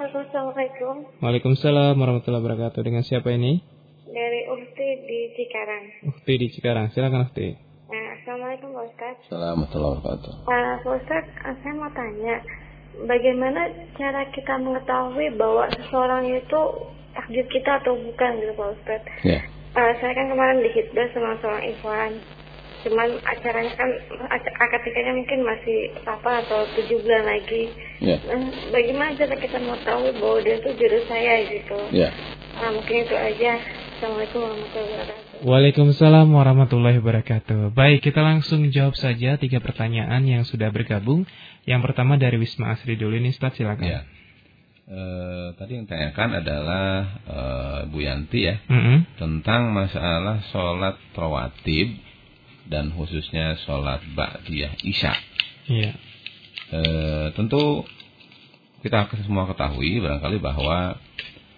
Assalamualaikum. Waalaikumsalam warahmatullahi wabarakatuh. Dengan siapa ini? Cikarang. Ukti di Cikarang. Silakan Ukti. Nah, Assalamualaikum Pak Ustadz. Assalamualaikum warahmatullahi wabarakatuh. Pak Ustadz, eh, saya mau tanya, bagaimana cara kita mengetahui bahwa seseorang itu takdir kita atau bukan gitu Pak Ustadz? Ya. Eh, saya kan kemarin dihitbah sama seorang ikhwan. Cuman acaranya kan, ac- akad nikahnya mungkin masih apa atau tujuh bulan lagi. Ya. Nah, bagaimana cara kita mau tahu bahwa dia itu jodoh saya gitu? Ya. Ah, mungkin itu aja. Assalamualaikum warahmatullahi wabarakatuh. Waalaikumsalam warahmatullahi wabarakatuh. Baik, kita langsung jawab saja tiga pertanyaan yang sudah bergabung. Yang pertama dari Wisma Asri dulu ini, Ustaz silakan. Ya. Eh, tadi yang tanyakan adalah eh, Bu Yanti ya Mm-mm. tentang masalah sholat rawatib dan khususnya sholat ba'diyah isya. Iya. Eh, tentu kita semua ketahui barangkali bahwa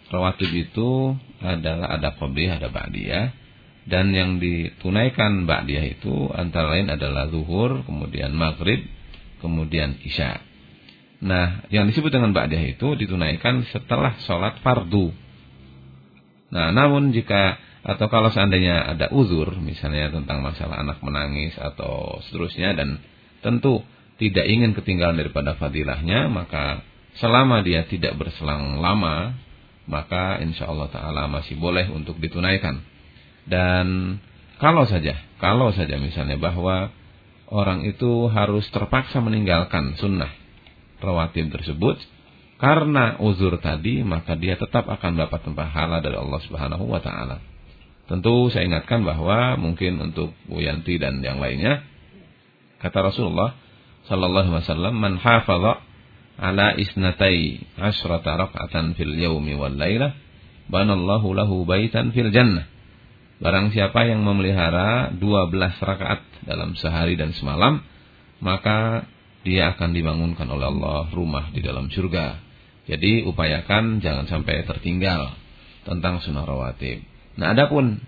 rawatib itu adalah ada qobliyah, ada ba'diyah dan yang ditunaikan ba'diyah itu antara lain adalah zuhur, kemudian maghrib, kemudian isya. Nah, yang disebut dengan ba'diyah itu ditunaikan setelah sholat fardu. Nah, namun jika atau kalau seandainya ada uzur, misalnya tentang masalah anak menangis atau seterusnya dan tentu tidak ingin ketinggalan daripada fadilahnya, maka selama dia tidak berselang lama, maka insya Allah Taala masih boleh untuk ditunaikan. Dan kalau saja, kalau saja misalnya bahwa orang itu harus terpaksa meninggalkan sunnah rawatib tersebut karena uzur tadi, maka dia tetap akan mendapatkan pahala dari Allah Subhanahu wa taala. Tentu saya ingatkan bahwa mungkin untuk Bu Yanti dan yang lainnya kata Rasulullah sallallahu alaihi wasallam man hafadha ala isnatai asrata raka'atan fil yaumi wal lailah banallahu lahu baitan fil jannah. Barang siapa yang memelihara 12 rakaat dalam sehari dan semalam, maka dia akan dibangunkan oleh Allah rumah di dalam surga. Jadi upayakan jangan sampai tertinggal tentang sunnah rawatib. Nah, adapun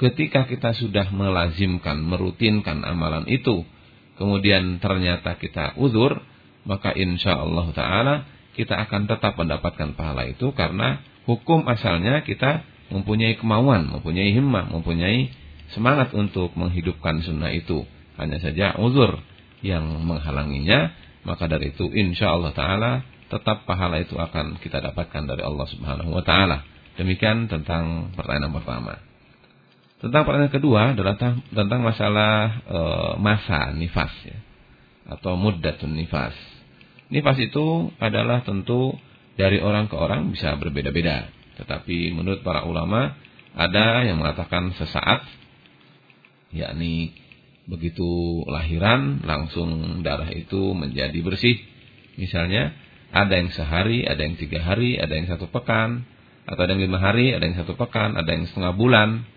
ketika kita sudah melazimkan, merutinkan amalan itu, kemudian ternyata kita uzur, maka insya Allah Taala kita akan tetap mendapatkan pahala itu karena hukum asalnya kita mempunyai kemauan, mempunyai himmah, mempunyai semangat untuk menghidupkan sunnah itu. Hanya saja uzur yang menghalanginya, maka dari itu insya Allah Taala tetap pahala itu akan kita dapatkan dari Allah Subhanahu Wa Taala. Demikian tentang pertanyaan pertama. Tentang pertanyaan kedua adalah tentang masalah e, masa nifas ya, atau muddatun nifas. Nifas itu adalah tentu dari orang ke orang bisa berbeda-beda. Tetapi menurut para ulama ada yang mengatakan sesaat, yakni begitu lahiran langsung darah itu menjadi bersih. Misalnya ada yang sehari, ada yang tiga hari, ada yang satu pekan, atau ada yang lima hari, ada yang satu pekan, ada yang setengah bulan,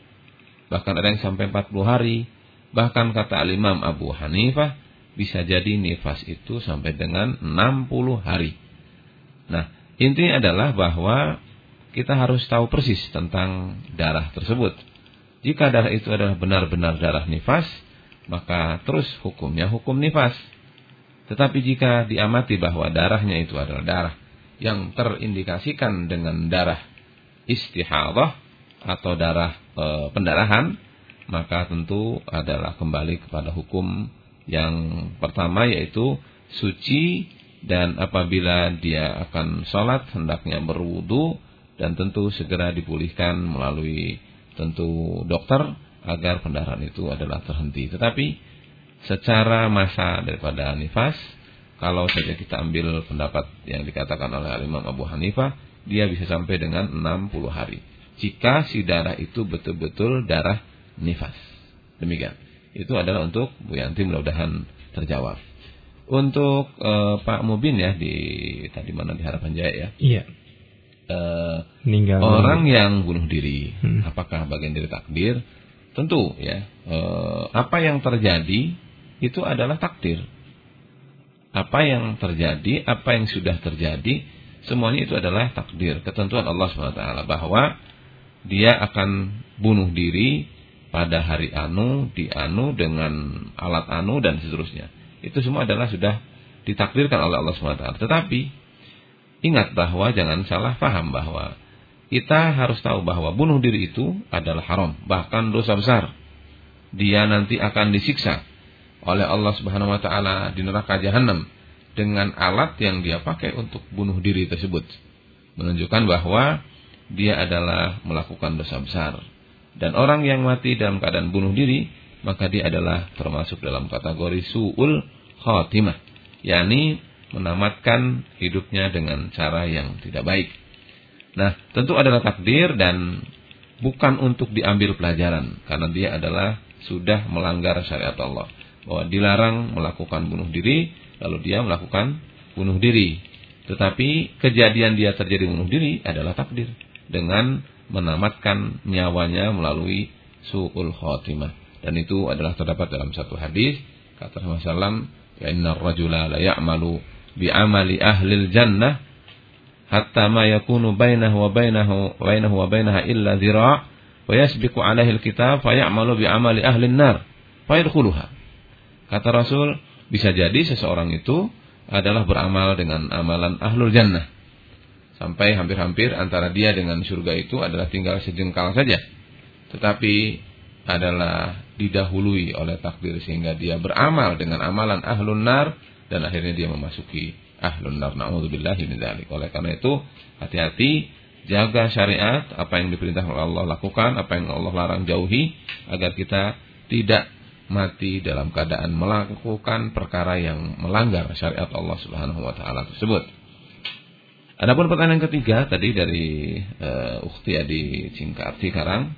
bahkan ada yang sampai empat puluh hari. Bahkan kata Al-Imam Abu Hanifah, bisa jadi nifas itu sampai dengan enam puluh hari. Nah, intinya adalah bahwa kita harus tahu persis tentang darah tersebut. Jika darah itu adalah benar-benar darah nifas, maka terus hukumnya hukum nifas. Tetapi jika diamati bahwa darahnya itu adalah darah yang terindikasikan dengan darah istihadah atau darah e, pendarahan, maka tentu adalah kembali kepada hukum yang pertama yaitu suci dan apabila dia akan sholat hendaknya berwudu dan tentu segera dipulihkan melalui tentu dokter agar pendarahan itu adalah terhenti. Tetapi secara masa daripada nifas kalau saja kita ambil pendapat yang dikatakan oleh Imam Abu Hanifah, dia bisa sampai dengan 60 hari. Jika si darah itu betul-betul darah nifas. Demikian. Itu adalah untuk Bu Yanti mudah-mudahan terjawab. Untuk uh, Pak Mubin ya di tadi mana di Harapan Jaya ya. Iya. Uh, orang yang bunuh diri, hmm. apakah bagian dari takdir? Tentu ya. Uh, apa yang terjadi itu adalah takdir apa yang terjadi, apa yang sudah terjadi, semuanya itu adalah takdir, ketentuan Allah SWT bahwa dia akan bunuh diri pada hari anu, di anu dengan alat anu dan seterusnya. Itu semua adalah sudah ditakdirkan oleh Allah SWT. Tetapi ingat bahwa jangan salah paham bahwa kita harus tahu bahwa bunuh diri itu adalah haram, bahkan dosa besar. Dia nanti akan disiksa oleh Allah Subhanahu wa taala di neraka jahanam dengan alat yang dia pakai untuk bunuh diri tersebut. Menunjukkan bahwa dia adalah melakukan dosa besar. Dan orang yang mati dalam keadaan bunuh diri, maka dia adalah termasuk dalam kategori su'ul khatimah. yakni menamatkan hidupnya dengan cara yang tidak baik. Nah, tentu adalah takdir dan bukan untuk diambil pelajaran. Karena dia adalah sudah melanggar syariat Allah bahwa dilarang melakukan bunuh diri, lalu dia melakukan bunuh diri. Tetapi kejadian dia terjadi bunuh diri adalah takdir dengan menamatkan nyawanya melalui su'ul khotimah. Dan itu adalah terdapat dalam satu hadis kata Rasulullah ya inna rajula la ya'malu bi amali ahli jannah hatta ma yakunu bainahu wa bainahu bainahu wa bainaha illa dhira' wa yasbiqu alaihi alkitab fa ya'malu bi amali ahli an-nar fa yadkhuluha Kata Rasul, bisa jadi seseorang itu adalah beramal dengan amalan ahlul jannah. Sampai hampir-hampir antara dia dengan surga itu adalah tinggal sejengkal saja. Tetapi adalah didahului oleh takdir sehingga dia beramal dengan amalan ahlun nar dan akhirnya dia memasuki ahlun nar. Nauzubillahi min dzalik. Oleh karena itu, hati-hati jaga syariat, apa yang diperintah oleh Allah lakukan, apa yang Allah larang jauhi agar kita tidak mati dalam keadaan melakukan perkara yang melanggar syariat Allah Subhanahu wa taala tersebut. Adapun pertanyaan ketiga tadi dari uh, Ukti Adi Cingkar Cikarang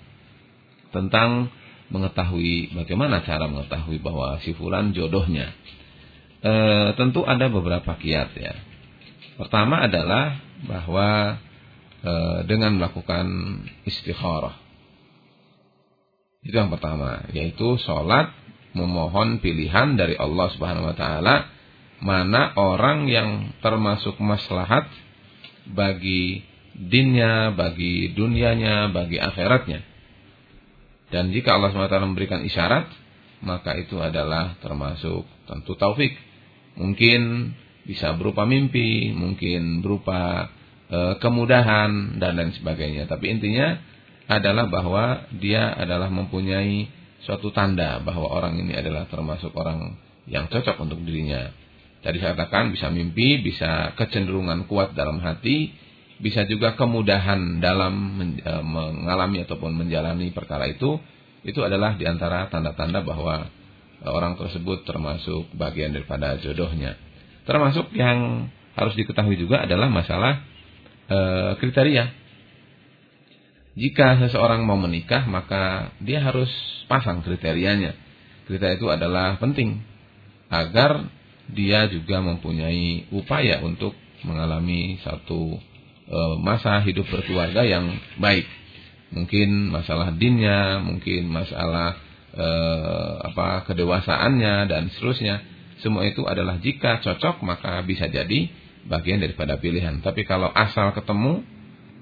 tentang mengetahui bagaimana cara mengetahui bahwa si fulan jodohnya. E, tentu ada beberapa kiat ya. Pertama adalah bahwa e, dengan melakukan istikharah. Itu yang pertama, yaitu sholat memohon pilihan dari Allah Subhanahu wa taala mana orang yang termasuk maslahat bagi dinnya, bagi dunianya, bagi akhiratnya. Dan jika Allah SWT memberikan isyarat, maka itu adalah termasuk tentu taufik. Mungkin bisa berupa mimpi, mungkin berupa e, kemudahan dan lain sebagainya. Tapi intinya adalah bahwa dia adalah mempunyai suatu tanda bahwa orang ini adalah termasuk orang yang cocok untuk dirinya. Jadi saya katakan bisa mimpi, bisa kecenderungan kuat dalam hati, bisa juga kemudahan dalam e, mengalami ataupun menjalani perkara itu. Itu adalah di antara tanda-tanda bahwa orang tersebut termasuk bagian daripada jodohnya. Termasuk yang harus diketahui juga adalah masalah e, kriteria jika seseorang mau menikah, maka dia harus pasang kriterianya. Kriteria itu adalah penting agar dia juga mempunyai upaya untuk mengalami satu e, masa hidup berkeluarga yang baik. Mungkin masalah dinnya, mungkin masalah e, apa kedewasaannya dan seterusnya. Semua itu adalah jika cocok maka bisa jadi bagian daripada pilihan. Tapi kalau asal ketemu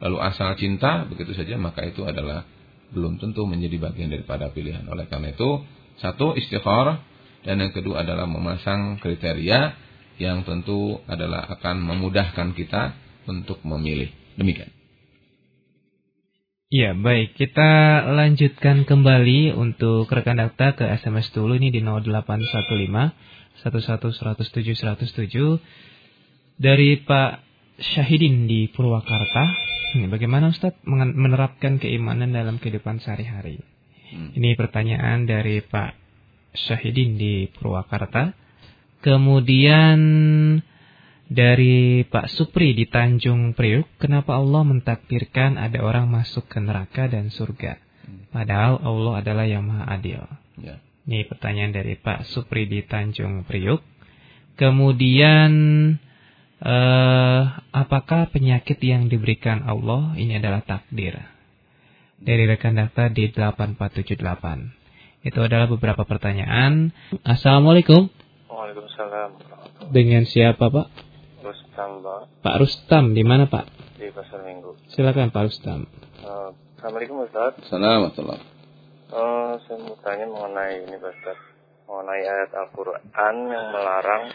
lalu asal cinta begitu saja maka itu adalah belum tentu menjadi bagian daripada pilihan. Oleh karena itu, satu istikharah dan yang kedua adalah memasang kriteria yang tentu adalah akan memudahkan kita untuk memilih. Demikian. Ya, baik. Kita lanjutkan kembali untuk rekan data ke SMS dulu ini di 0815 11107 107 dari Pak Syahidin di Purwakarta. Ini bagaimana Ustaz menerapkan keimanan dalam kehidupan sehari-hari? Hmm. Ini pertanyaan dari Pak Syahidin di Purwakarta. Kemudian dari Pak Supri di Tanjung Priuk, kenapa Allah mentakdirkan ada orang masuk ke neraka dan surga? Padahal Allah adalah yang maha adil. Ya. Ini pertanyaan dari Pak Supri di Tanjung Priuk. Kemudian, eh, apakah penyakit yang diberikan Allah ini adalah takdir? Dari rekan data di 8478. Itu adalah beberapa pertanyaan. Assalamualaikum. Waalaikumsalam. Dengan siapa Pak? Rustam, Pak. Pak Rustam, di mana Pak? Di Pasar Minggu. Silakan Pak Rustam. Uh, Assalamualaikum Ustaz. Assalamualaikum. Uh, saya mau tanya mengenai ini Pak Ustaz. Mengenai ayat Al-Quran yang melarang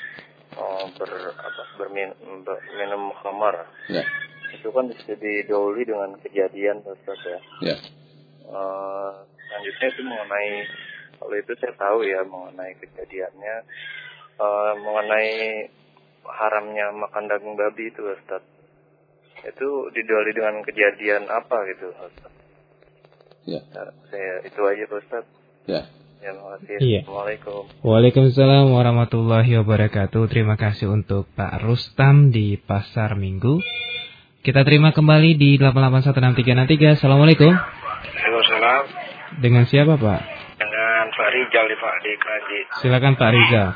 uh, ber, apa, bermin, berminum khamar. Ya. Itu kan bisa didahului dengan kejadian Pak Ustaz ya. Ya. Uh, selanjutnya itu mengenai kalau itu saya tahu ya mengenai kejadiannya uh, mengenai haramnya makan daging babi itu Ustaz. Itu didoli dengan kejadian apa gitu Ustaz? Ya. Nah, saya itu aja Ustaz. Ya. Ya. Iya. Assalamualaikum. Waalaikumsalam warahmatullahi wabarakatuh. Terima kasih untuk Pak Rustam di Pasar Minggu. Kita terima kembali di 8816363. Assalamualaikum. Waalaikumsalam. Dengan siapa Pak? Dengan Pak Rizal di Pak di Keraji. Silakan Pak Rizal.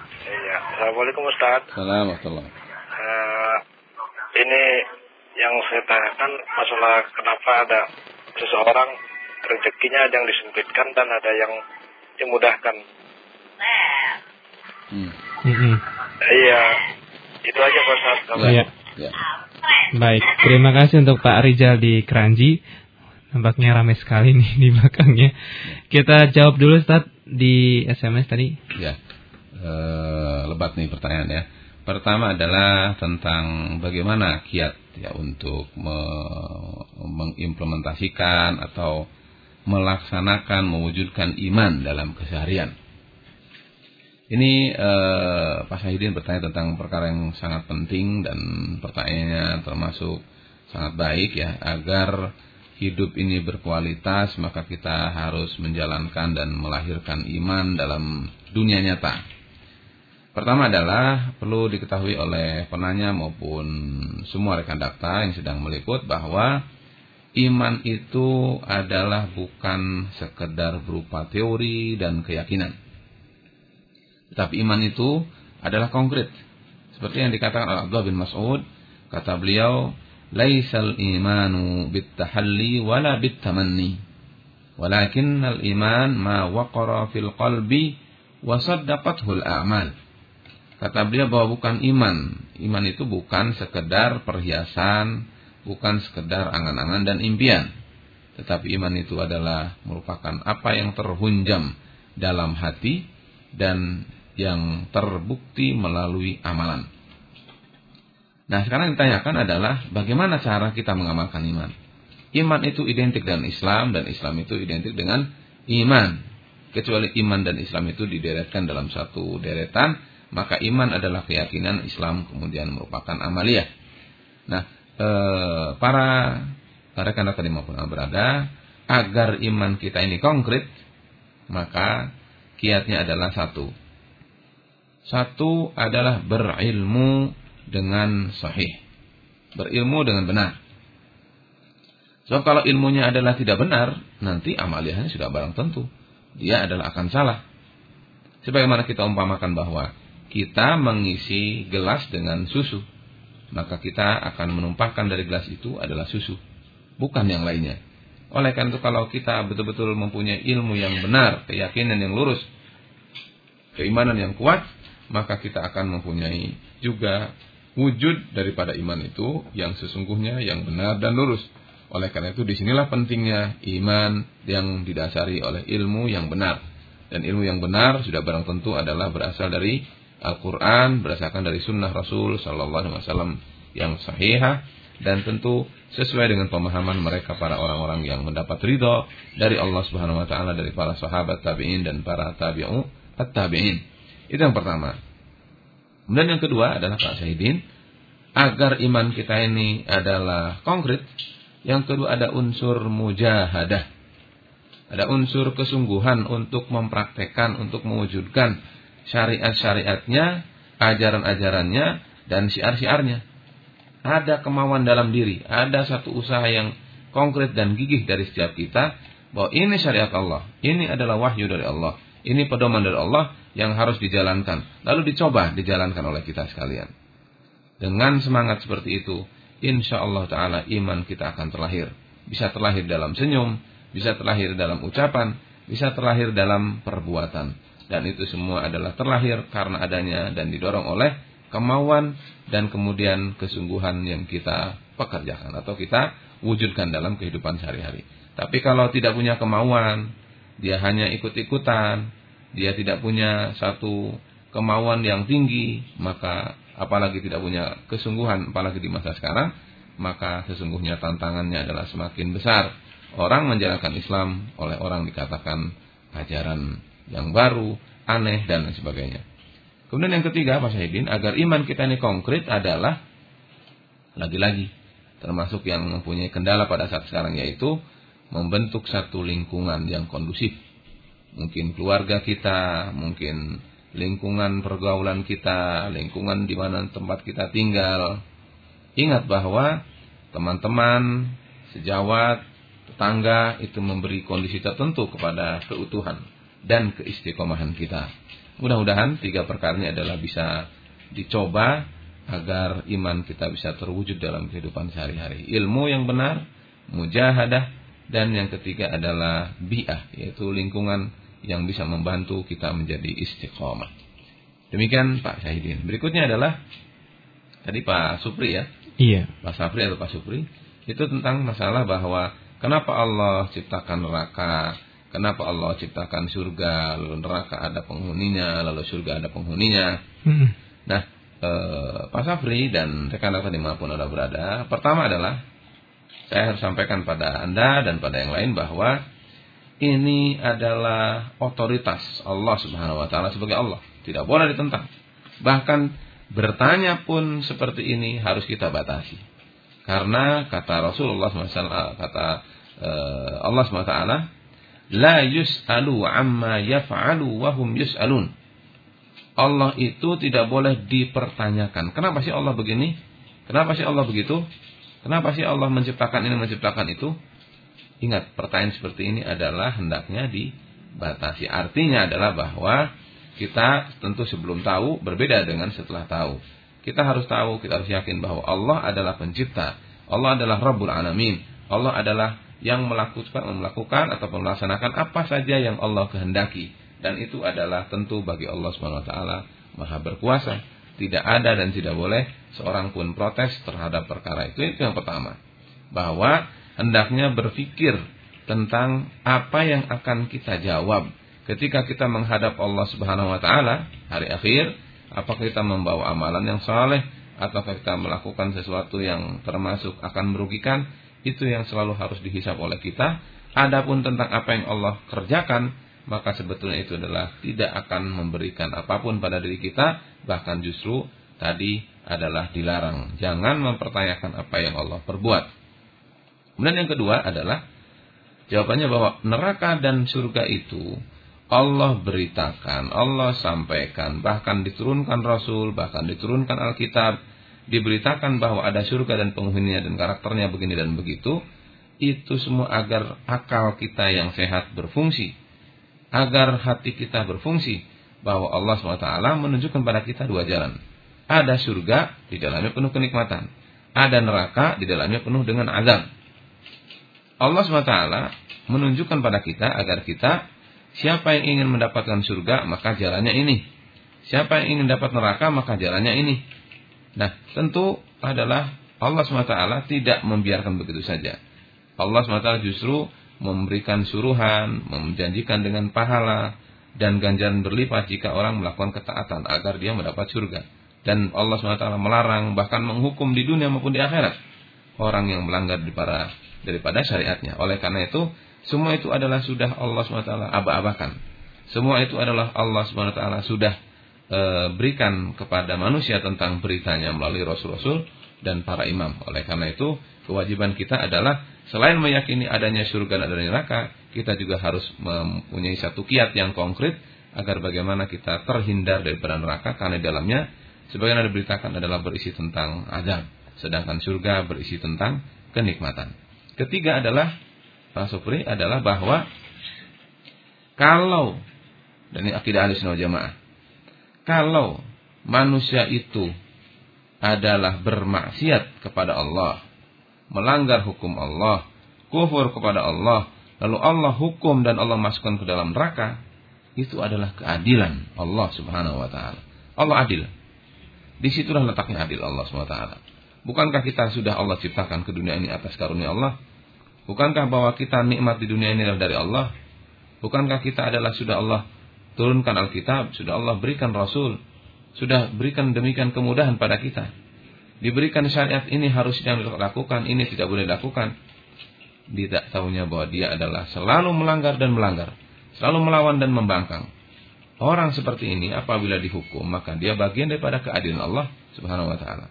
Assalamualaikum Ustaz. Assalamualaikum. Uh, ini yang saya tanyakan masalah kenapa ada seseorang rezekinya ada yang disempitkan dan ada yang dimudahkan. Hmm. Iya, itu aja Pak Ustaz. Iya. Ya. Baik, terima kasih untuk Pak Rizal di Keranji. Nampaknya ramai sekali nih di belakangnya. Kita jawab dulu Ustaz di SMS tadi. Ya uh, lebat nih pertanyaan ya. Pertama adalah tentang bagaimana kiat ya untuk me mengimplementasikan atau melaksanakan mewujudkan iman dalam keseharian. Ini eh, Pak Syahidin bertanya tentang perkara yang sangat penting dan pertanyaannya termasuk sangat baik ya agar hidup ini berkualitas maka kita harus menjalankan dan melahirkan iman dalam dunia nyata. Pertama adalah perlu diketahui oleh penanya maupun semua rekan data yang sedang meliput bahwa iman itu adalah bukan sekedar berupa teori dan keyakinan. Tetapi iman itu adalah konkret. Seperti yang dikatakan oleh Abdullah bin Mas'ud, kata beliau, "Laisal imanu bittahalli wala bittamanni, walakin al-iman ma waqara fil qalbi wa saddaqathu al-a'mal." Kata beliau bahwa bukan iman. Iman itu bukan sekedar perhiasan, bukan sekedar angan-angan dan impian. Tetapi iman itu adalah merupakan apa yang terhunjam dalam hati dan yang terbukti melalui amalan. Nah sekarang ditanyakan adalah bagaimana cara kita mengamalkan iman. Iman itu identik dengan Islam dan Islam itu identik dengan iman. Kecuali iman dan Islam itu dideretkan dalam satu deretan maka iman adalah keyakinan Islam kemudian merupakan amaliyah. Nah, e, para rekan-rekan di mana pun berada, agar iman kita ini konkret, maka kiatnya adalah satu. Satu adalah berilmu dengan sahih. Berilmu dengan benar. So, kalau ilmunya adalah tidak benar, nanti amaliyahnya sudah barang tentu. Dia adalah akan salah. Sebagaimana kita umpamakan bahwa kita mengisi gelas dengan susu, maka kita akan menumpahkan dari gelas itu adalah susu, bukan yang lainnya. Oleh karena itu kalau kita betul-betul mempunyai ilmu yang benar, keyakinan yang lurus, keimanan yang kuat, maka kita akan mempunyai juga wujud daripada iman itu yang sesungguhnya yang benar dan lurus. Oleh karena itu di sinilah pentingnya iman yang didasari oleh ilmu yang benar. Dan ilmu yang benar sudah barang tentu adalah berasal dari Al-Quran berdasarkan dari sunnah Rasul Sallallahu Alaihi Wasallam yang sahihah dan tentu sesuai dengan pemahaman mereka para orang-orang yang mendapat ridho dari Allah Subhanahu wa taala dari para sahabat tabi'in dan para tabi'u at-tabi'in. Itu yang pertama. Kemudian yang kedua adalah Pak Syahidin agar iman kita ini adalah konkret. Yang kedua ada unsur mujahadah. Ada unsur kesungguhan untuk mempraktekkan, untuk mewujudkan syariat-syariatnya, ajaran-ajarannya, dan syiar-syiarnya. Ada kemauan dalam diri, ada satu usaha yang konkret dan gigih dari setiap kita bahwa ini syariat Allah, ini adalah wahyu dari Allah, ini pedoman dari Allah yang harus dijalankan, lalu dicoba dijalankan oleh kita sekalian. Dengan semangat seperti itu, insya Allah Taala iman kita akan terlahir, bisa terlahir dalam senyum, bisa terlahir dalam ucapan, bisa terlahir dalam perbuatan, dan itu semua adalah terlahir karena adanya dan didorong oleh kemauan dan kemudian kesungguhan yang kita pekerjakan atau kita wujudkan dalam kehidupan sehari-hari. Tapi kalau tidak punya kemauan, dia hanya ikut-ikutan, dia tidak punya satu kemauan yang tinggi, maka apalagi tidak punya kesungguhan, apalagi di masa sekarang, maka sesungguhnya tantangannya adalah semakin besar. Orang menjalankan Islam oleh orang dikatakan ajaran yang baru, aneh, dan lain sebagainya. Kemudian yang ketiga Pak Syahidin agar iman kita ini konkret adalah lagi-lagi termasuk yang mempunyai kendala pada saat sekarang yaitu membentuk satu lingkungan yang kondusif. Mungkin keluarga kita, mungkin lingkungan pergaulan kita, lingkungan di mana tempat kita tinggal. Ingat bahwa teman-teman, sejawat, tetangga itu memberi kondisi tertentu kepada keutuhan dan keistiqomahan kita. Mudah-mudahan tiga perkara ini adalah bisa dicoba agar iman kita bisa terwujud dalam kehidupan sehari-hari. Ilmu yang benar, mujahadah, dan yang ketiga adalah bi'ah, yaitu lingkungan yang bisa membantu kita menjadi istiqomah. Demikian Pak Syahidin. Berikutnya adalah tadi Pak Supri ya. Iya. Pak Sapri atau Pak Supri itu tentang masalah bahwa kenapa Allah ciptakan neraka, Kenapa Allah ciptakan surga, lalu neraka ada penghuninya, lalu surga ada penghuninya. Hmm. Nah, eh, Pak Safri dan rekan-rekan di mana pun Anda berada, pertama adalah saya harus sampaikan pada Anda dan pada yang lain bahwa ini adalah otoritas Allah Subhanahu wa taala sebagai Allah, tidak boleh ditentang. Bahkan bertanya pun seperti ini harus kita batasi. Karena kata Rasulullah SAW, kata uh, Allah SWT, la yus'alu amma yaf'alu wa hum yus'alun. Allah itu tidak boleh dipertanyakan. Kenapa sih Allah begini? Kenapa sih Allah begitu? Kenapa sih Allah menciptakan ini, menciptakan itu? Ingat, pertanyaan seperti ini adalah hendaknya dibatasi. Artinya adalah bahwa kita tentu sebelum tahu berbeda dengan setelah tahu. Kita harus tahu, kita harus yakin bahwa Allah adalah pencipta. Allah adalah Rabbul Alamin. Allah adalah yang melakukan melakukan atau melaksanakan apa saja yang Allah kehendaki dan itu adalah tentu bagi Allah Subhanahu wa taala Maha berkuasa. Tidak ada dan tidak boleh seorang pun protes terhadap perkara itu. Itu yang pertama. Bahwa hendaknya berpikir tentang apa yang akan kita jawab ketika kita menghadap Allah Subhanahu wa taala hari akhir, apakah kita membawa amalan yang saleh ataukah kita melakukan sesuatu yang termasuk akan merugikan itu yang selalu harus dihisap oleh kita. Adapun tentang apa yang Allah kerjakan, maka sebetulnya itu adalah tidak akan memberikan apa pun pada diri kita, bahkan justru tadi adalah dilarang. Jangan mempertanyakan apa yang Allah perbuat. Kemudian yang kedua adalah jawabannya bahwa neraka dan surga itu Allah beritakan, Allah sampaikan, bahkan diturunkan Rasul, bahkan diturunkan Alkitab, diberitakan bahwa ada surga dan penghuninya dan karakternya begini dan begitu, itu semua agar akal kita yang sehat berfungsi, agar hati kita berfungsi, bahwa Allah SWT menunjukkan pada kita dua jalan. Ada surga, di dalamnya penuh kenikmatan. Ada neraka, di dalamnya penuh dengan azab. Allah SWT menunjukkan pada kita agar kita, siapa yang ingin mendapatkan surga, maka jalannya ini. Siapa yang ingin dapat neraka, maka jalannya ini. Nah, tentu adalah Allah SWT tidak membiarkan begitu saja. Allah SWT justru memberikan suruhan, menjanjikan dengan pahala, dan ganjaran berlipat jika orang melakukan ketaatan agar dia mendapat surga. Dan Allah SWT melarang, bahkan menghukum di dunia maupun di akhirat. orang yang melanggar daripada daripada syariatnya. Oleh karena itu, semua itu adalah sudah Allah SWT aba-abakan. Semua itu adalah Allah SWT sudah e, berikan kepada manusia tentang beritanya melalui rasul-rasul dan para imam. Oleh karena itu, kewajiban kita adalah selain meyakini adanya surga dan adanya neraka, kita juga harus mempunyai satu kiat yang konkret agar bagaimana kita terhindar daripada neraka karena di dalamnya sebagaimana diberitakan adalah berisi tentang azab, sedangkan surga berisi tentang kenikmatan. Ketiga adalah Pak Supri adalah bahwa kalau dan ini akidah ahli jamaah kalau manusia itu adalah bermaksiat kepada Allah, melanggar hukum Allah, kufur kepada Allah, lalu Allah hukum dan Allah masukkan ke dalam neraka, itu adalah keadilan Allah Subhanahu wa taala. Allah adil. Di situlah letaknya adil Allah Subhanahu wa taala. Bukankah kita sudah Allah ciptakan ke dunia ini atas karunia Allah? Bukankah bahwa kita nikmat di dunia ini adalah dari Allah? Bukankah kita adalah sudah Allah turunkan Alkitab, sudah Allah berikan Rasul, sudah berikan demikian kemudahan pada kita. Diberikan syariat ini harus yang dilakukan, ini tidak boleh dilakukan. Tidak tahunya bahwa dia adalah selalu melanggar dan melanggar. Selalu melawan dan membangkang. Orang seperti ini apabila dihukum, maka dia bagian daripada keadilan Allah subhanahu wa ta'ala.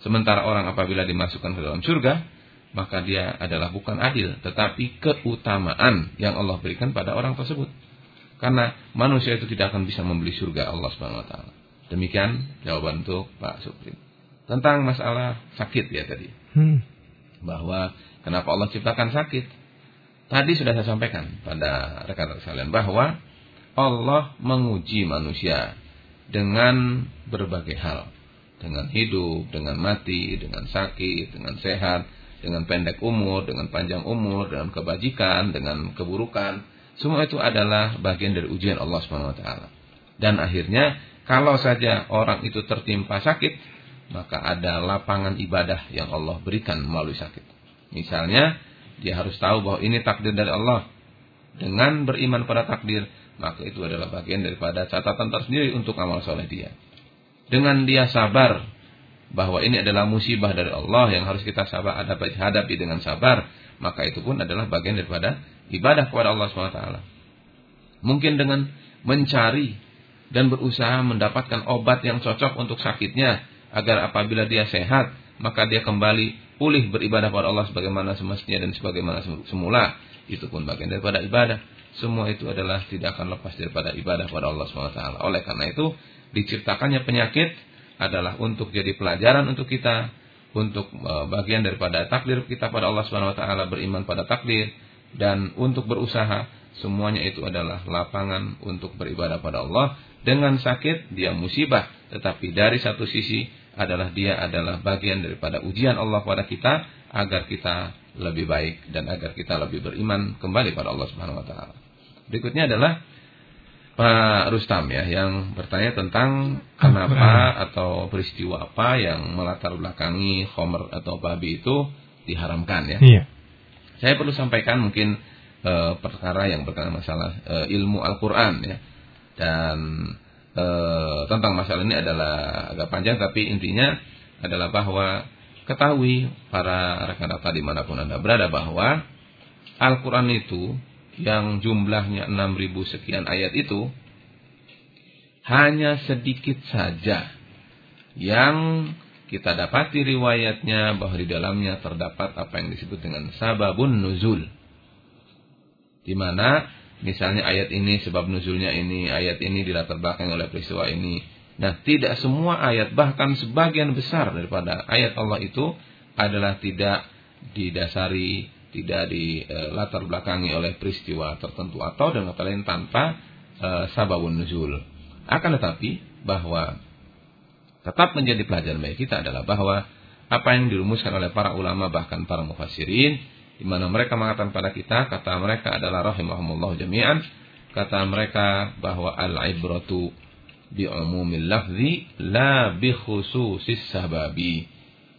Sementara orang apabila dimasukkan ke dalam surga, maka dia adalah bukan adil, tetapi keutamaan yang Allah berikan pada orang tersebut. Karena manusia itu tidak akan bisa membeli surga Allah Subhanahu wa taala. Demikian jawaban untuk Pak Supri. Tentang masalah sakit ya tadi. Hmm. Bahwa kenapa Allah ciptakan sakit? Tadi sudah saya sampaikan pada rekan-rekan sekalian bahwa Allah menguji manusia dengan berbagai hal. Dengan hidup, dengan mati, dengan sakit, dengan sehat, dengan pendek umur, dengan panjang umur, dengan kebajikan, dengan keburukan semua itu adalah bagian dari ujian Allah Swt. Dan akhirnya kalau saja orang itu tertimpa sakit, maka ada lapangan ibadah yang Allah berikan melalui sakit. Misalnya, dia harus tahu bahwa ini takdir dari Allah. Dengan beriman pada takdir, maka itu adalah bagian daripada catatan tersendiri untuk amal soleh dia. Dengan dia sabar bahwa ini adalah musibah dari Allah yang harus kita sabar hadapi dengan sabar, maka itu pun adalah bagian daripada ibadah kepada Allah SWT. Mungkin dengan mencari dan berusaha mendapatkan obat yang cocok untuk sakitnya agar apabila dia sehat maka dia kembali pulih beribadah kepada Allah sebagaimana semestinya dan sebagaimana semula. Itu pun bagian daripada ibadah. Semua itu adalah tidak akan lepas daripada ibadah kepada Allah SWT oleh karena itu diciptakannya penyakit adalah untuk jadi pelajaran untuk kita untuk e, bagian daripada takdir kita pada Allah taala beriman pada takdir dan untuk berusaha semuanya itu adalah lapangan untuk beribadah pada Allah dengan sakit dia musibah tetapi dari satu sisi adalah dia adalah bagian daripada ujian Allah pada kita agar kita lebih baik dan agar kita lebih beriman kembali pada Allah Subhanahu wa taala. Berikutnya adalah Pak Rustam ya yang bertanya tentang kenapa atau peristiwa apa yang melatar belakangi homer atau babi itu diharamkan ya. Iya. Saya perlu sampaikan mungkin e, perkara yang berkaitan masalah e, ilmu Al-Qur'an ya. Dan e, tentang masalah ini adalah agak panjang tapi intinya adalah bahwa ketahui para rekan-rekan di mana pun Anda berada bahwa Al-Quran itu yang jumlahnya 6000 sekian ayat itu hanya sedikit saja yang kita dapati riwayatnya bahwa di dalamnya terdapat apa yang disebut dengan sababun nuzul. Di mana misalnya ayat ini sebab nuzulnya ini, ayat ini dilatar belakang oleh peristiwa ini. Nah, tidak semua ayat bahkan sebagian besar daripada ayat Allah itu adalah tidak didasari tidak dilatar belakangi oleh peristiwa tertentu atau dengan kata lain tanpa uh, sababun nuzul. Akan tetapi bahwa tetap menjadi pelajaran bagi kita adalah bahwa apa yang dirumuskan oleh para ulama bahkan para mufassirin di mana mereka mengatakan pada kita kata mereka adalah rahimahumullah jami'an kata mereka bahwa al-ibratu bi umumil lafzi la bi khususis sababi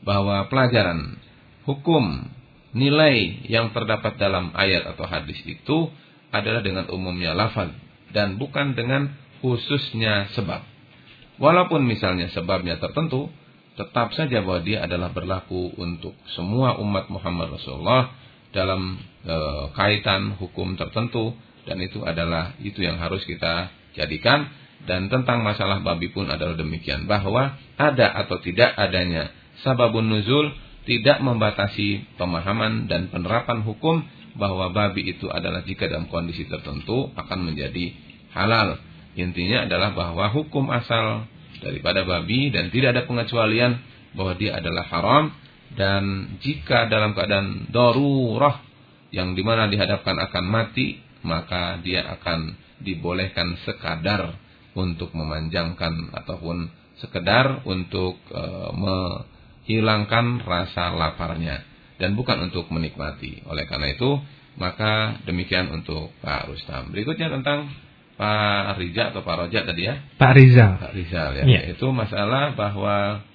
bahwa pelajaran hukum nilai yang terdapat dalam ayat atau hadis itu adalah dengan umumnya lafaz dan bukan dengan khususnya sebab. Walaupun misalnya sebabnya tertentu, tetap saja bahwa dia adalah berlaku untuk semua umat Muhammad Rasulullah dalam e, kaitan hukum tertentu dan itu adalah itu yang harus kita jadikan dan tentang masalah babi pun adalah demikian bahwa ada atau tidak adanya sababun nuzul tidak membatasi pemahaman dan penerapan hukum bahwa babi itu adalah jika dalam kondisi tertentu akan menjadi halal. Intinya adalah bahwa hukum asal daripada babi dan tidak ada pengecualian bahwa dia adalah haram dan jika dalam keadaan darurah yang di mana dihadapkan akan mati maka dia akan dibolehkan sekadar untuk memanjangkan ataupun sekedar untuk e, menghilangkan rasa laparnya dan bukan untuk menikmati. Oleh karena itu, maka demikian untuk Pak Rustam. Berikutnya tentang Pak Riza atau Pak Roja tadi ya? Pak Rizal. Pak Rizal ya. ya. Itu masalah bahwa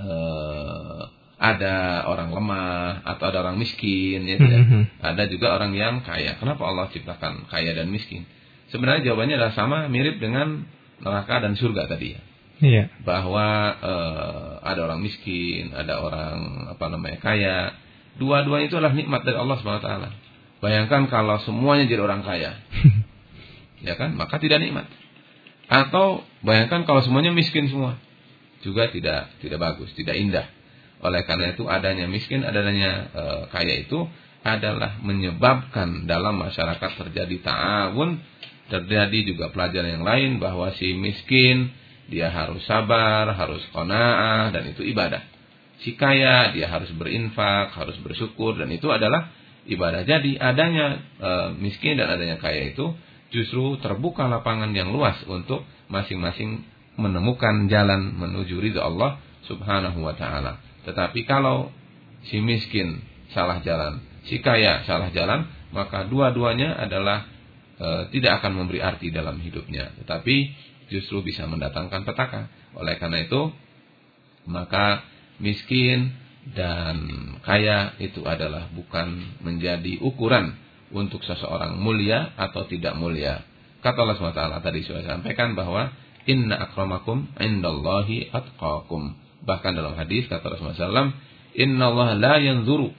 uh, ada orang lemah atau ada orang miskin ya. Mm -hmm. Ada juga orang yang kaya. Kenapa Allah ciptakan kaya dan miskin? Sebenarnya jawabannya adalah sama mirip dengan neraka dan surga tadi ya. Iya. Bahwa uh, ada orang miskin, ada orang apa namanya kaya. Dua-duanya itu adalah nikmat dari Allah Subhanahu wa taala. Bayangkan kalau semuanya jadi orang kaya. [LAUGHS] ya kan? Maka tidak nikmat. Atau bayangkan kalau semuanya miskin semua, juga tidak tidak bagus, tidak indah. Oleh karena itu adanya miskin, adanya e, kaya itu adalah menyebabkan dalam masyarakat terjadi ta'awun, terjadi juga pelajaran yang lain bahwa si miskin dia harus sabar, harus kona'ah dan itu ibadah. Si kaya dia harus berinfak, harus bersyukur dan itu adalah ibadah. Jadi adanya e, miskin dan adanya kaya itu justru terbuka lapangan yang luas untuk masing-masing menemukan jalan menuju ridha Allah Subhanahu wa taala. Tetapi kalau si miskin salah jalan, si kaya salah jalan, maka dua-duanya adalah e, tidak akan memberi arti dalam hidupnya, tetapi justru bisa mendatangkan petaka. Oleh karena itu, maka miskin dan kaya itu adalah bukan menjadi ukuran untuk seseorang mulia atau tidak mulia. Kata Allah SWT tadi sudah sampaikan bahwa inna akramakum indallahi atqakum. Bahkan dalam hadis kata Rasulullah SAW, inna Allah la yanzuru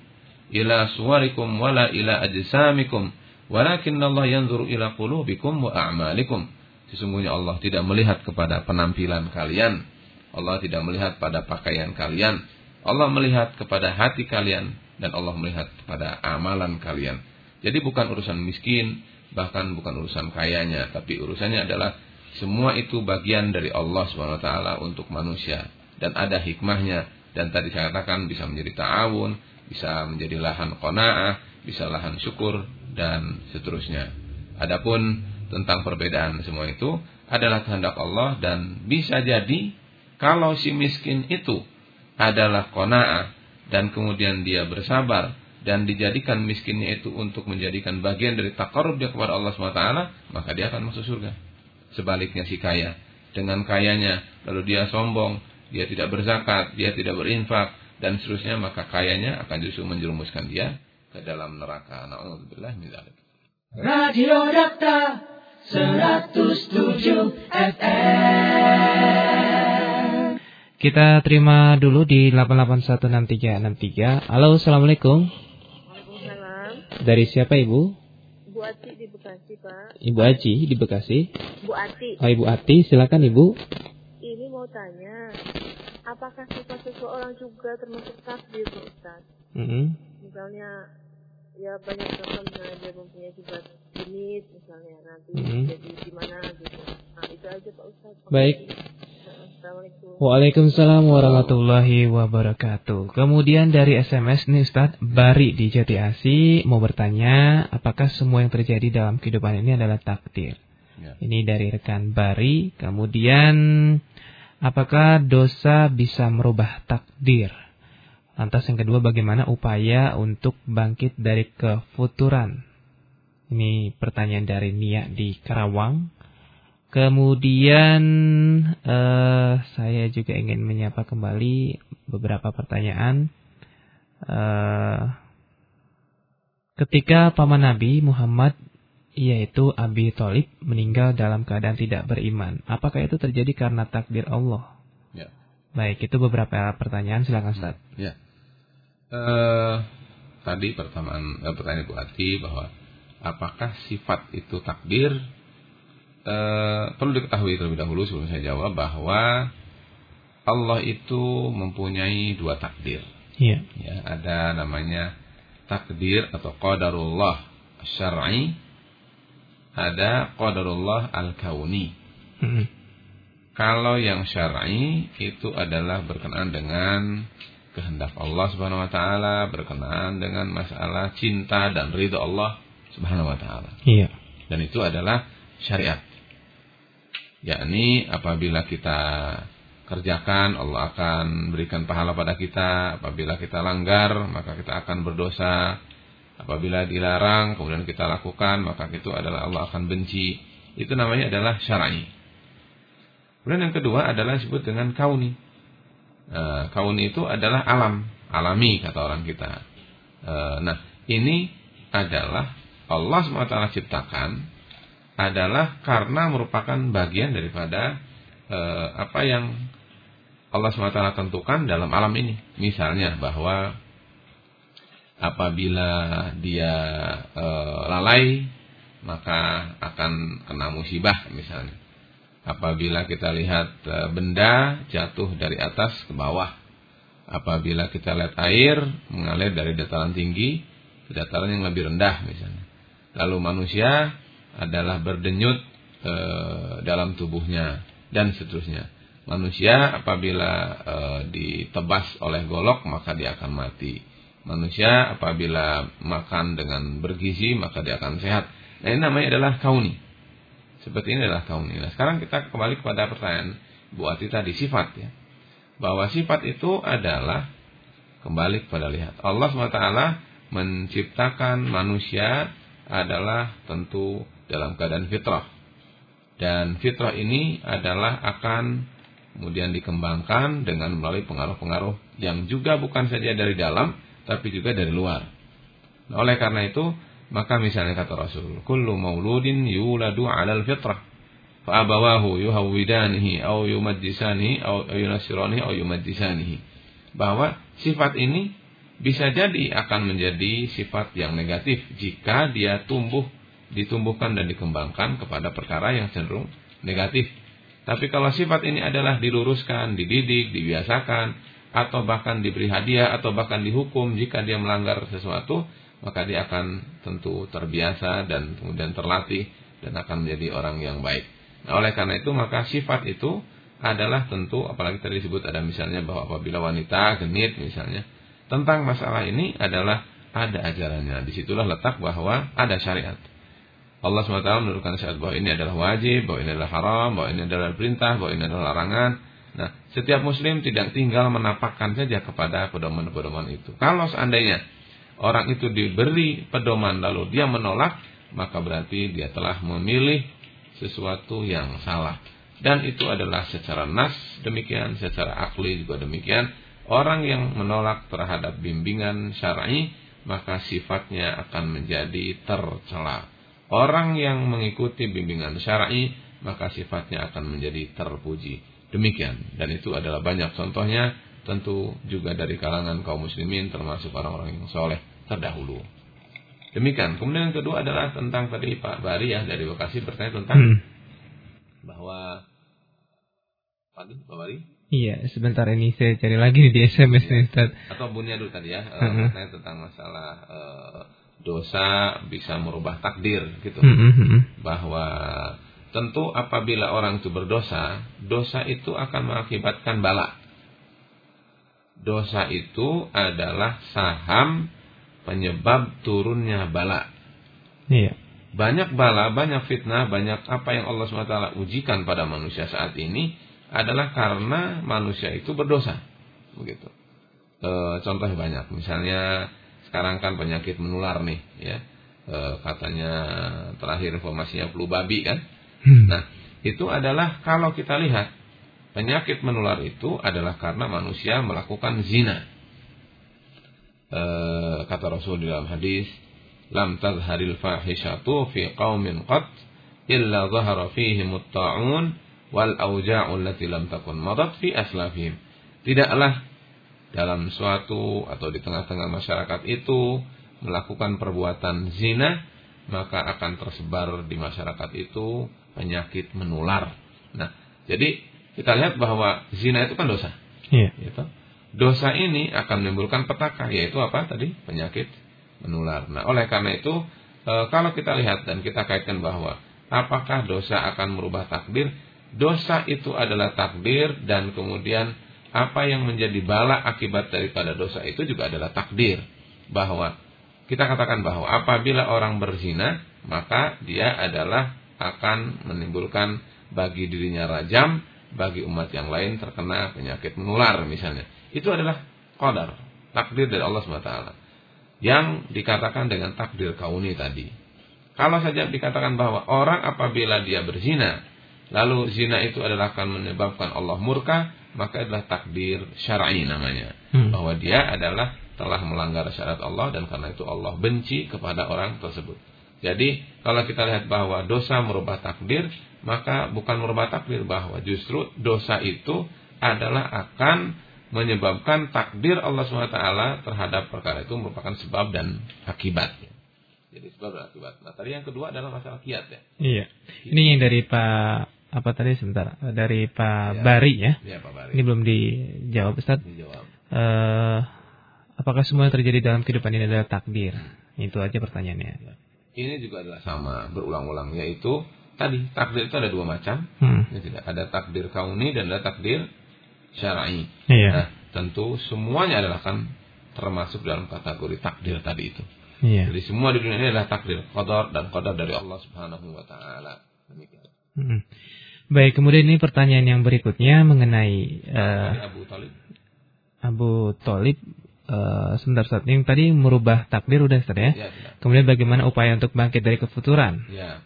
ila suwarikum wala ila ajsamikum, walakin Allah yanzuru ila qulubikum wa a'malikum. Sesungguhnya Allah tidak melihat kepada penampilan kalian. Allah tidak melihat pada pakaian kalian. Allah melihat kepada hati kalian dan Allah melihat kepada amalan kalian. Jadi bukan urusan miskin, bahkan bukan urusan kayanya, tapi urusannya adalah semua itu bagian dari Allah SWT untuk manusia dan ada hikmahnya dan tadi saya katakan bisa menjadi ta'awun, bisa menjadi lahan qanaah, bisa lahan syukur dan seterusnya. Adapun tentang perbedaan semua itu adalah kehendak Allah dan bisa jadi kalau si miskin itu adalah qanaah dan kemudian dia bersabar dan dijadikan miskinnya itu untuk menjadikan bagian dari takarub dia kepada Allah SWT, maka dia akan masuk surga. Sebaliknya si kaya, dengan kayanya, lalu dia sombong, dia tidak berzakat, dia tidak berinfak, dan seterusnya, maka kayanya akan justru menjerumuskan dia ke dalam neraka. Na'udzubillah min Radio Dakta 107 FM Kita terima dulu di 8816363. Halo, Assalamualaikum. Dari siapa Ibu? Bu Ati di Bekasi, Pak. Ibu Aji di Bekasi. Bu Ati. Oh, Ibu Ati, silakan Ibu. Ini mau tanya, apakah sifat seseorang juga termasuk takdir, Pak Ustaz? Mm -hmm. Misalnya, ya banyak contoh misalnya dia mempunyai sifat genit, misalnya nanti mm -hmm. jadi gimana gitu. Nah, itu aja Pak Ustaz. Baik. Waalaikumsalam warahmatullahi wabarakatuh. Kemudian dari SMS nih Ustaz, Bari di Jati Asi mau bertanya, apakah semua yang terjadi dalam kehidupan ini adalah takdir? Ya. Ini dari rekan Bari. Kemudian, apakah dosa bisa merubah takdir? Lantas yang kedua, bagaimana upaya untuk bangkit dari kefuturan? Ini pertanyaan dari Nia di Karawang. Kemudian uh, saya juga ingin menyapa kembali beberapa pertanyaan. Uh, ketika paman Nabi Muhammad yaitu Abi Thalib meninggal dalam keadaan tidak beriman, apakah itu terjadi karena takdir Allah? Ya. Baik, itu beberapa pertanyaan silakan Ustaz. Ya. Uh, tadi pertanyaan pertanyaan Bu Ati bahwa apakah sifat itu takdir? Uh, perlu diketahui terlebih dahulu sebelum saya jawab bahwa Allah itu mempunyai dua takdir. Iya. Ya, ada namanya takdir atau qadarullah syar'i, ada qadarullah al-kauni. Hmm. Kalau yang syar'i itu adalah berkenaan dengan kehendak Allah Subhanahu wa taala, berkenaan dengan masalah cinta dan ridho Allah Subhanahu wa taala. Iya. Dan itu adalah syariat. Yakni apabila kita kerjakan Allah akan berikan pahala pada kita, apabila kita langgar maka kita akan berdosa. Apabila dilarang kemudian kita lakukan maka itu adalah Allah akan benci. Itu namanya adalah syar'i. Kemudian yang kedua adalah disebut dengan kauni. E, kauni itu adalah alam, alami kata orang kita. E, nah, ini adalah Allah SWT ciptakan adalah karena merupakan bagian daripada e, apa yang Allah SWT tentukan dalam alam ini. Misalnya bahwa apabila dia e, lalai maka akan kena musibah misalnya apabila kita lihat e, benda jatuh dari atas ke bawah. Apabila kita lihat air mengalir dari dataran tinggi ke dataran yang lebih rendah misalnya. Lalu manusia adalah berdenyut e, dalam tubuhnya dan seterusnya. Manusia apabila e, ditebas oleh golok maka dia akan mati. Manusia apabila makan dengan bergizi maka dia akan sehat. Nah ini namanya adalah kauni. Seperti ini adalah kauni. Nah, sekarang kita kembali kepada pertanyaan Bu Ati tadi sifat ya. Bahwa sifat itu adalah kembali kepada lihat. Allah SWT menciptakan manusia adalah tentu dalam keadaan fitrah. Dan fitrah ini adalah akan kemudian dikembangkan dengan melalui pengaruh-pengaruh yang juga bukan saja dari dalam, tapi juga dari luar. Nah, oleh karena itu, maka misalnya kata Rasul, kullu mauludin yuladu 'alal fitrah. Fa abawahu yuhawwidanihi aw yumajjisanihi aw yunasiranihi aw yumajjisanihi. Bahwa sifat ini bisa jadi akan menjadi sifat yang negatif jika dia tumbuh ditumbuhkan dan dikembangkan kepada perkara yang cenderung negatif. Tapi kalau sifat ini adalah diluruskan, dididik, dibiasakan, atau bahkan diberi hadiah, atau bahkan dihukum jika dia melanggar sesuatu, maka dia akan tentu terbiasa dan kemudian terlatih dan akan menjadi orang yang baik. Nah, oleh karena itu maka sifat itu adalah tentu apalagi tadi disebut ada misalnya bahwa apabila wanita genit misalnya tentang masalah ini adalah ada ajarannya. Di situlah letak bahwa ada syariat. Allah SWT menurunkan syariat bahwa ini adalah wajib, bahwa ini adalah haram, bahwa ini adalah perintah, bahwa ini adalah larangan. Nah, setiap muslim tidak tinggal menapakkan saja kepada pedoman-pedoman itu. Kalau seandainya orang itu diberi pedoman lalu dia menolak, maka berarti dia telah memilih sesuatu yang salah. Dan itu adalah secara nas demikian, secara akli juga demikian. Orang yang menolak terhadap bimbingan syar'i maka sifatnya akan menjadi tercela. Orang yang mengikuti bimbingan syar'i maka sifatnya akan menjadi terpuji. Demikian dan itu adalah banyak contohnya tentu juga dari kalangan kaum muslimin termasuk orang-orang yang soleh terdahulu. Demikian. Kemudian yang kedua adalah tentang tadi Pak Bari ya dari Bekasi bertanya tentang hmm. bahwa Pak Bari? Iya, sebentar ini saya cari lagi di SMS nih Ustaz. Atau Bunya dulu tadi ya, uh -huh. bertanya tentang masalah uh, dosa bisa merubah takdir gitu. Uh hmm, bahwa tentu apabila orang itu berdosa, dosa itu akan mengakibatkan bala dosa itu adalah saham penyebab turunnya bala. Iya. Banyak bala, banyak fitnah, banyak apa yang Allah SWT ujikan pada manusia saat ini adalah karena manusia itu berdosa. Begitu. E, contohnya banyak. Misalnya sekarang kan penyakit menular nih, ya. E, katanya terakhir informasinya flu babi kan. Hmm. Nah, itu adalah kalau kita lihat Penyakit menular itu adalah karena manusia melakukan zina. E, kata Rasul di dalam hadis, "Lam tazharil fahishatu fi qaumin qat illa zahara fihim at-ta'un wal awja'u allati lam takun madat fi aslafihim." Tidaklah dalam suatu atau di tengah-tengah masyarakat itu melakukan perbuatan zina, maka akan tersebar di masyarakat itu penyakit menular. Nah, jadi kita lihat bahwa zina itu kan dosa. Iya. Gitu. Dosa ini akan menimbulkan petaka, yaitu apa tadi? Penyakit menular. Nah, oleh karena itu, e, kalau kita lihat dan kita kaitkan bahwa apakah dosa akan merubah takdir? Dosa itu adalah takdir dan kemudian apa yang menjadi bala akibat daripada dosa itu juga adalah takdir. Bahwa kita katakan bahwa apabila orang berzina, maka dia adalah akan menimbulkan bagi dirinya rajam, bagi umat yang lain terkena penyakit menular misalnya. Itu adalah qadar, takdir dari Allah SWT. Yang dikatakan dengan takdir kauni tadi. Kalau saja dikatakan bahwa orang apabila dia berzina, lalu zina itu adalah akan menyebabkan Allah murka, maka adalah takdir syar'i namanya. Hmm. Bahwa dia adalah telah melanggar syarat Allah dan karena itu Allah benci kepada orang tersebut. Jadi kalau kita lihat bahwa dosa merubah takdir, maka bukan merubah takdir bahwa justru dosa itu adalah akan menyebabkan takdir Allah SWT terhadap perkara itu merupakan sebab dan akibat. Jadi sebab dan akibat. Nah tadi yang kedua adalah masalah kiat ya. Iya. Ini yang dari Pak apa tadi sebentar dari Pak ya. Bari ya. Iya Pak Bari. Ini belum dijawab Ustaz. Dijawab. Uh, apakah semua yang terjadi dalam kehidupan ini adalah takdir? Itu aja pertanyaannya. Ya. Ini juga adalah sama berulang-ulang yaitu tadi takdir itu ada dua macam. Hmm. Ya, tidak ada takdir kauni dan ada takdir syar'i. Iya. Nah, tentu semuanya adalah kan termasuk dalam kategori takdir tadi itu. Iya. Jadi semua di dunia ini adalah takdir, qadar dan qadar dari Allah Subhanahu wa taala. Demikian. Hmm. Baik, kemudian ini pertanyaan yang berikutnya mengenai uh, Abu Talib. Abu Talib uh, sebentar saat ini tadi merubah takdir udah Ustaz ya. ya kemudian bagaimana upaya untuk bangkit dari kefuturan? Ya.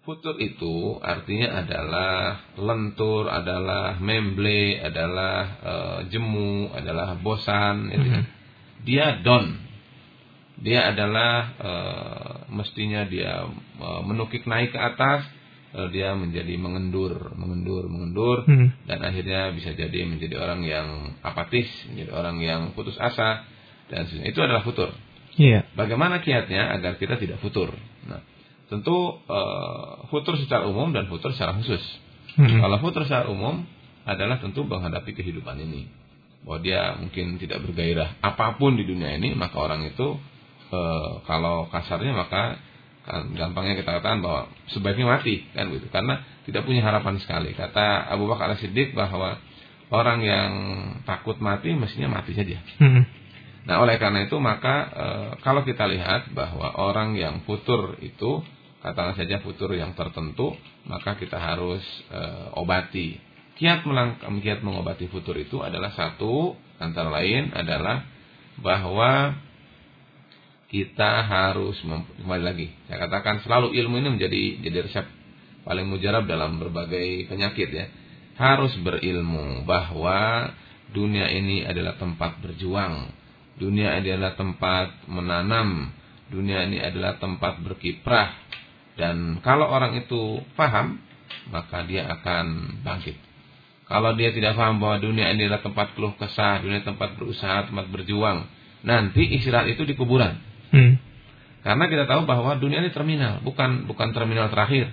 Futur itu artinya adalah lentur, adalah memble, adalah uh, jemu, adalah bosan, mm -hmm. Dia don. Dia adalah uh, mestinya dia uh, menukik naik ke atas, lalu dia menjadi mengendur, mengendur, mengendur hmm. dan akhirnya bisa jadi menjadi orang yang apatis, menjadi orang yang putus asa dan itu adalah futur. Iya. Bagaimana kiatnya agar kita tidak futur? Nah, tentu uh, futur secara umum dan futur secara khusus. Hmm. Kalau futur secara umum adalah tentu menghadapi kehidupan ini. Bahwa dia mungkin tidak bergairah apa pun di dunia ini, maka orang itu uh, kalau kasarnya maka gampangnya kita katakan bahwa sebaiknya mati kan gitu. Karena tidak punya harapan sekali. Kata Abu Bakar Siddiq bahwa orang yang takut mati mestinya mati saja. Hmm. nah oleh karena itu maka e, kalau kita lihat bahwa orang yang futur itu katakan saja futur yang tertentu maka kita harus e, obati. Kiat melang kiat mengobati futur itu adalah satu antara lain adalah bahwa kita harus kembali lagi. Saya katakan selalu ilmu ini menjadi jadi resep paling mujarab dalam berbagai penyakit ya. Harus berilmu bahwa dunia ini adalah tempat berjuang. Dunia ini adalah tempat menanam. Dunia ini adalah tempat berkiprah. Dan kalau orang itu paham, maka dia akan bangkit. Kalau dia tidak paham bahwa dunia ini adalah tempat keluh kesah, dunia tempat berusaha, tempat berjuang, nanti istirahat itu di kuburan. Hmm. Karena kita tahu bahwa dunia ini terminal, bukan bukan terminal terakhir,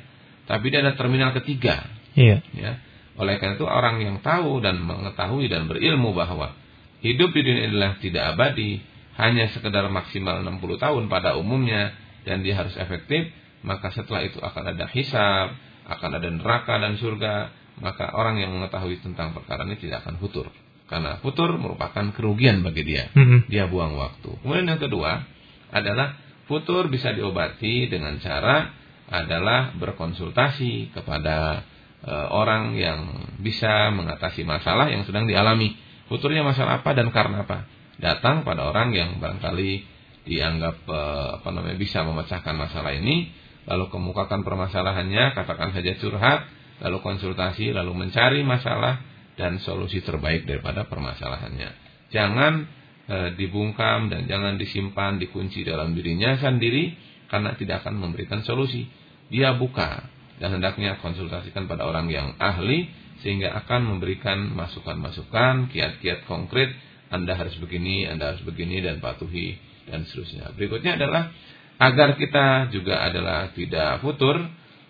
tapi dia ada terminal ketiga. Iya. Ya. Oleh karena itu orang yang tahu dan mengetahui dan berilmu bahwa hidup di dunia adalah tidak abadi, hanya sekedar maksimal 60 tahun pada umumnya dan dia harus efektif, maka setelah itu akan ada hisab, akan ada neraka dan surga, maka orang yang mengetahui tentang perkara ini tidak akan futur. Karena futur merupakan kerugian bagi dia. -hmm. Dia buang waktu. Kemudian yang kedua, adalah futur bisa diobati dengan cara adalah berkonsultasi kepada e, orang yang bisa mengatasi masalah yang sedang dialami. Futurnya masalah apa dan karena apa? Datang pada orang yang barangkali dianggap e, apa namanya bisa memecahkan masalah ini, lalu kemukakan permasalahannya, katakan saja curhat, lalu konsultasi, lalu mencari masalah dan solusi terbaik daripada permasalahannya. Jangan e, dibungkam dan jangan disimpan, dikunci dalam dirinya sendiri karena tidak akan memberikan solusi. Dia buka dan hendaknya konsultasikan pada orang yang ahli sehingga akan memberikan masukan-masukan, kiat-kiat konkret, Anda harus begini, Anda harus begini dan patuhi dan seterusnya. Berikutnya adalah agar kita juga adalah tidak futur,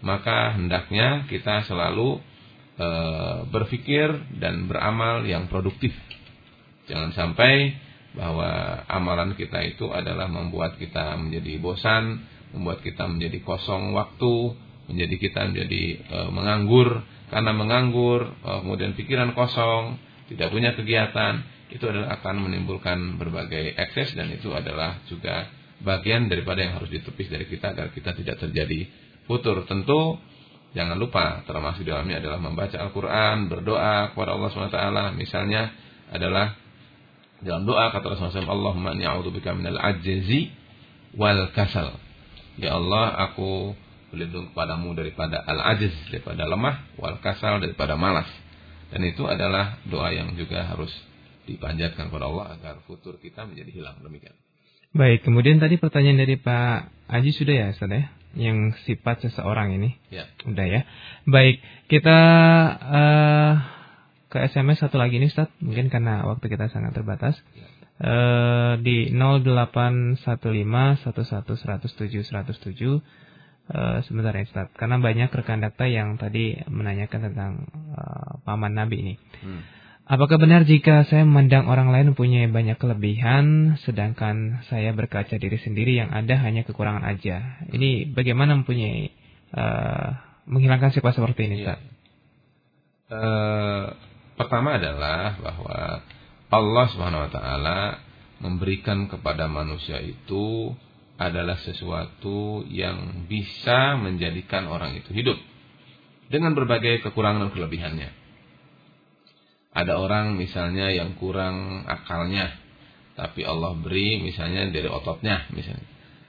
maka hendaknya kita selalu e, berpikir dan beramal yang produktif. Jangan sampai bahwa amalan kita itu adalah membuat kita menjadi bosan, membuat kita menjadi kosong waktu, menjadi kita menjadi e, menganggur karena menganggur, e, kemudian pikiran kosong, tidak punya kegiatan, itu adalah akan menimbulkan berbagai ekses dan itu adalah juga bagian daripada yang harus ditepis dari kita agar kita tidak terjadi futur. Tentu jangan lupa termasuk dalamnya adalah membaca Al-Qur'an, berdoa kepada Allah SWT misalnya adalah dalam doa kata Rasulullah SAW, Allahumma inni a'udzubika minal ajzi wal kasal. Ya Allah, aku berlindung kepadamu daripada al-ajiz, daripada lemah, wal kasal, daripada malas. Dan itu adalah doa yang juga harus dipanjatkan kepada Allah agar futur kita menjadi hilang. Demikian. Baik, kemudian tadi pertanyaan dari Pak Aji sudah ya, Ustaz ya? Yang sifat seseorang ini. Ya. Udah ya. Baik, kita uh, ke SMS satu lagi nih Ustaz, mungkin karena waktu kita sangat terbatas. Uh, di 081511107 Uh, sebentar ya Ustaz, karena banyak rekan data yang tadi menanyakan tentang uh, paman Nabi ini. Hmm. Apakah benar jika saya memandang orang lain mempunyai banyak kelebihan, sedangkan saya berkaca diri sendiri yang ada hanya kekurangan aja? Ini bagaimana mempunyai uh, menghilangkan sifat seperti ini, Ustaz? Uh, pertama adalah bahwa Allah Subhanahu wa taala memberikan kepada manusia itu adalah sesuatu yang bisa menjadikan orang itu hidup dengan berbagai kekurangan dan kelebihannya. Ada orang misalnya yang kurang akalnya, tapi Allah beri misalnya dari ototnya misalnya.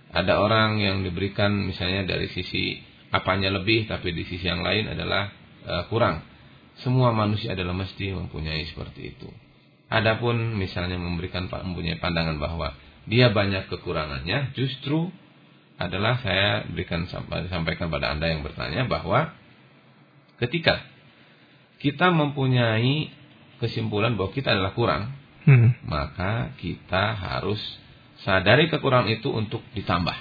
Ada orang yang diberikan misalnya dari sisi apanya lebih, tapi di sisi yang lain adalah uh, kurang. Semua manusia adalah mesti mempunyai seperti itu. Adapun misalnya memberikan mempunyai pandangan bahwa dia banyak kekurangannya, justru adalah saya berikan sampaikan pada Anda yang bertanya bahwa ketika kita mempunyai kesimpulan bahwa kita adalah kurang, hmm. maka kita harus sadari kekurangan itu untuk ditambah.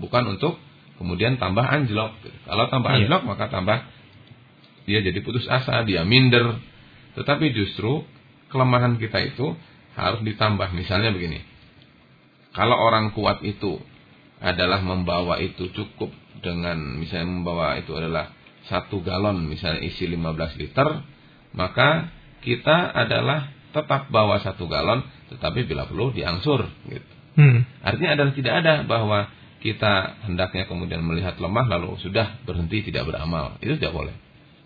Bukan untuk kemudian tambah anjlok. Kalau tambah iya. anjlok maka tambah dia jadi putus asa, dia minder. Tetapi justru kelemahan kita itu harus ditambah. Misalnya begini. Kalau orang kuat itu adalah membawa itu cukup dengan misalnya membawa itu adalah satu galon misalnya isi 15 liter, maka kita adalah tetap bawa satu galon, tetapi bila perlu diangsur. Gitu. Hmm. Artinya adalah tidak ada bahwa kita hendaknya kemudian melihat lemah lalu sudah berhenti tidak beramal. Itu tidak boleh.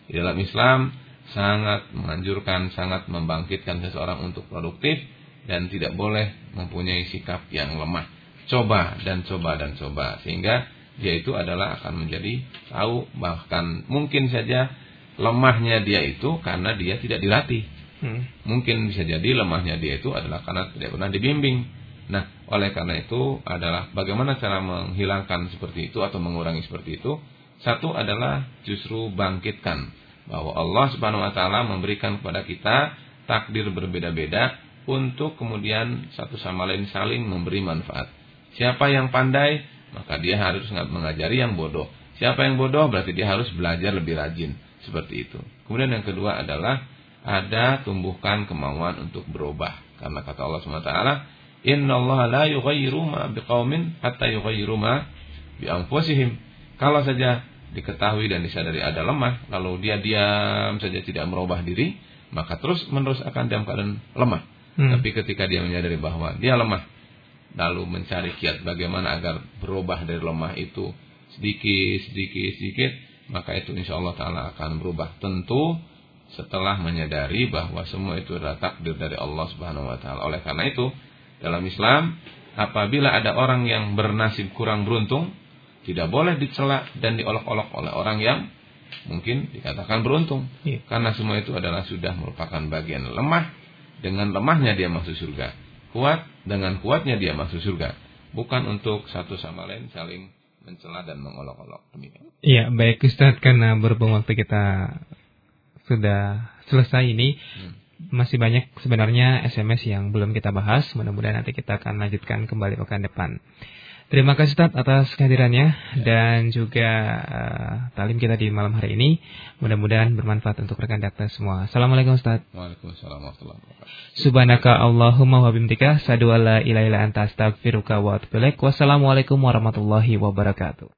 Di dalam Islam sangat menganjurkan, sangat membangkitkan seseorang untuk produktif dan tidak boleh mempunyai sikap yang lemah. Coba dan coba dan coba sehingga dia itu adalah akan menjadi tahu bahkan mungkin saja lemahnya dia itu karena dia tidak dilatih. Hmm. Mungkin bisa jadi lemahnya dia itu adalah karena tidak pernah dibimbing. Nah, oleh karena itu adalah bagaimana cara menghilangkan seperti itu atau mengurangi seperti itu. Satu adalah justru bangkitkan bahwa Allah Subhanahu wa taala memberikan kepada kita takdir berbeda-beda untuk kemudian satu sama lain saling memberi manfaat. Siapa yang pandai, maka dia harus mengajari yang bodoh. Siapa yang bodoh berarti dia harus belajar lebih rajin. Seperti itu. Kemudian yang kedua adalah ada tumbuhkan kemauan untuk berubah. Karena kata Allah SWT, Inna Allah la yughayyiru ma biqaumin hatta yughayyiru ma bi anfusihim. Kalau saja diketahui dan disadari ada lemah, lalu dia diam saja tidak merubah diri, maka terus menerus akan dalam keadaan lemah. Hmm. Tapi ketika dia menyadari bahwa dia lemah, lalu mencari kiat bagaimana agar berubah dari lemah itu sedikit, sedikit, sedikit, maka itu insya Allah Taala akan berubah. Tentu setelah menyadari bahwa semua itu adalah takdir dari Allah Subhanahu Wa Taala. Oleh karena itu, dalam Islam, apabila ada orang yang bernasib kurang beruntung, tidak boleh dicela dan diolok-olok oleh orang yang mungkin dikatakan beruntung. Ya. Karena semua itu adalah sudah merupakan bagian lemah dengan lemahnya dia masuk surga. Kuat dengan kuatnya dia masuk surga. Bukan untuk satu sama lain saling mencela dan mengolok-olok. Iya, baik Ustaz karena berhubung waktu kita sudah selesai ini. Hmm. Masih banyak sebenarnya SMS yang belum kita bahas. Mudah-mudahan nanti kita akan lanjutkan kembali pekan depan. Terima kasih Ustaz atas kehadirannya dan juga uh, talim kita di malam hari ini. Mudah-mudahan bermanfaat untuk rekan dakta semua. Assalamualaikum Ustaz. Waalaikumsalam warahmatullahi wabarakatuh. Subhanaka Allahumma wa bihamdika alla ilaha illa anta astaghfiruka wa atubu Wassalamualaikum warahmatullahi wabarakatuh.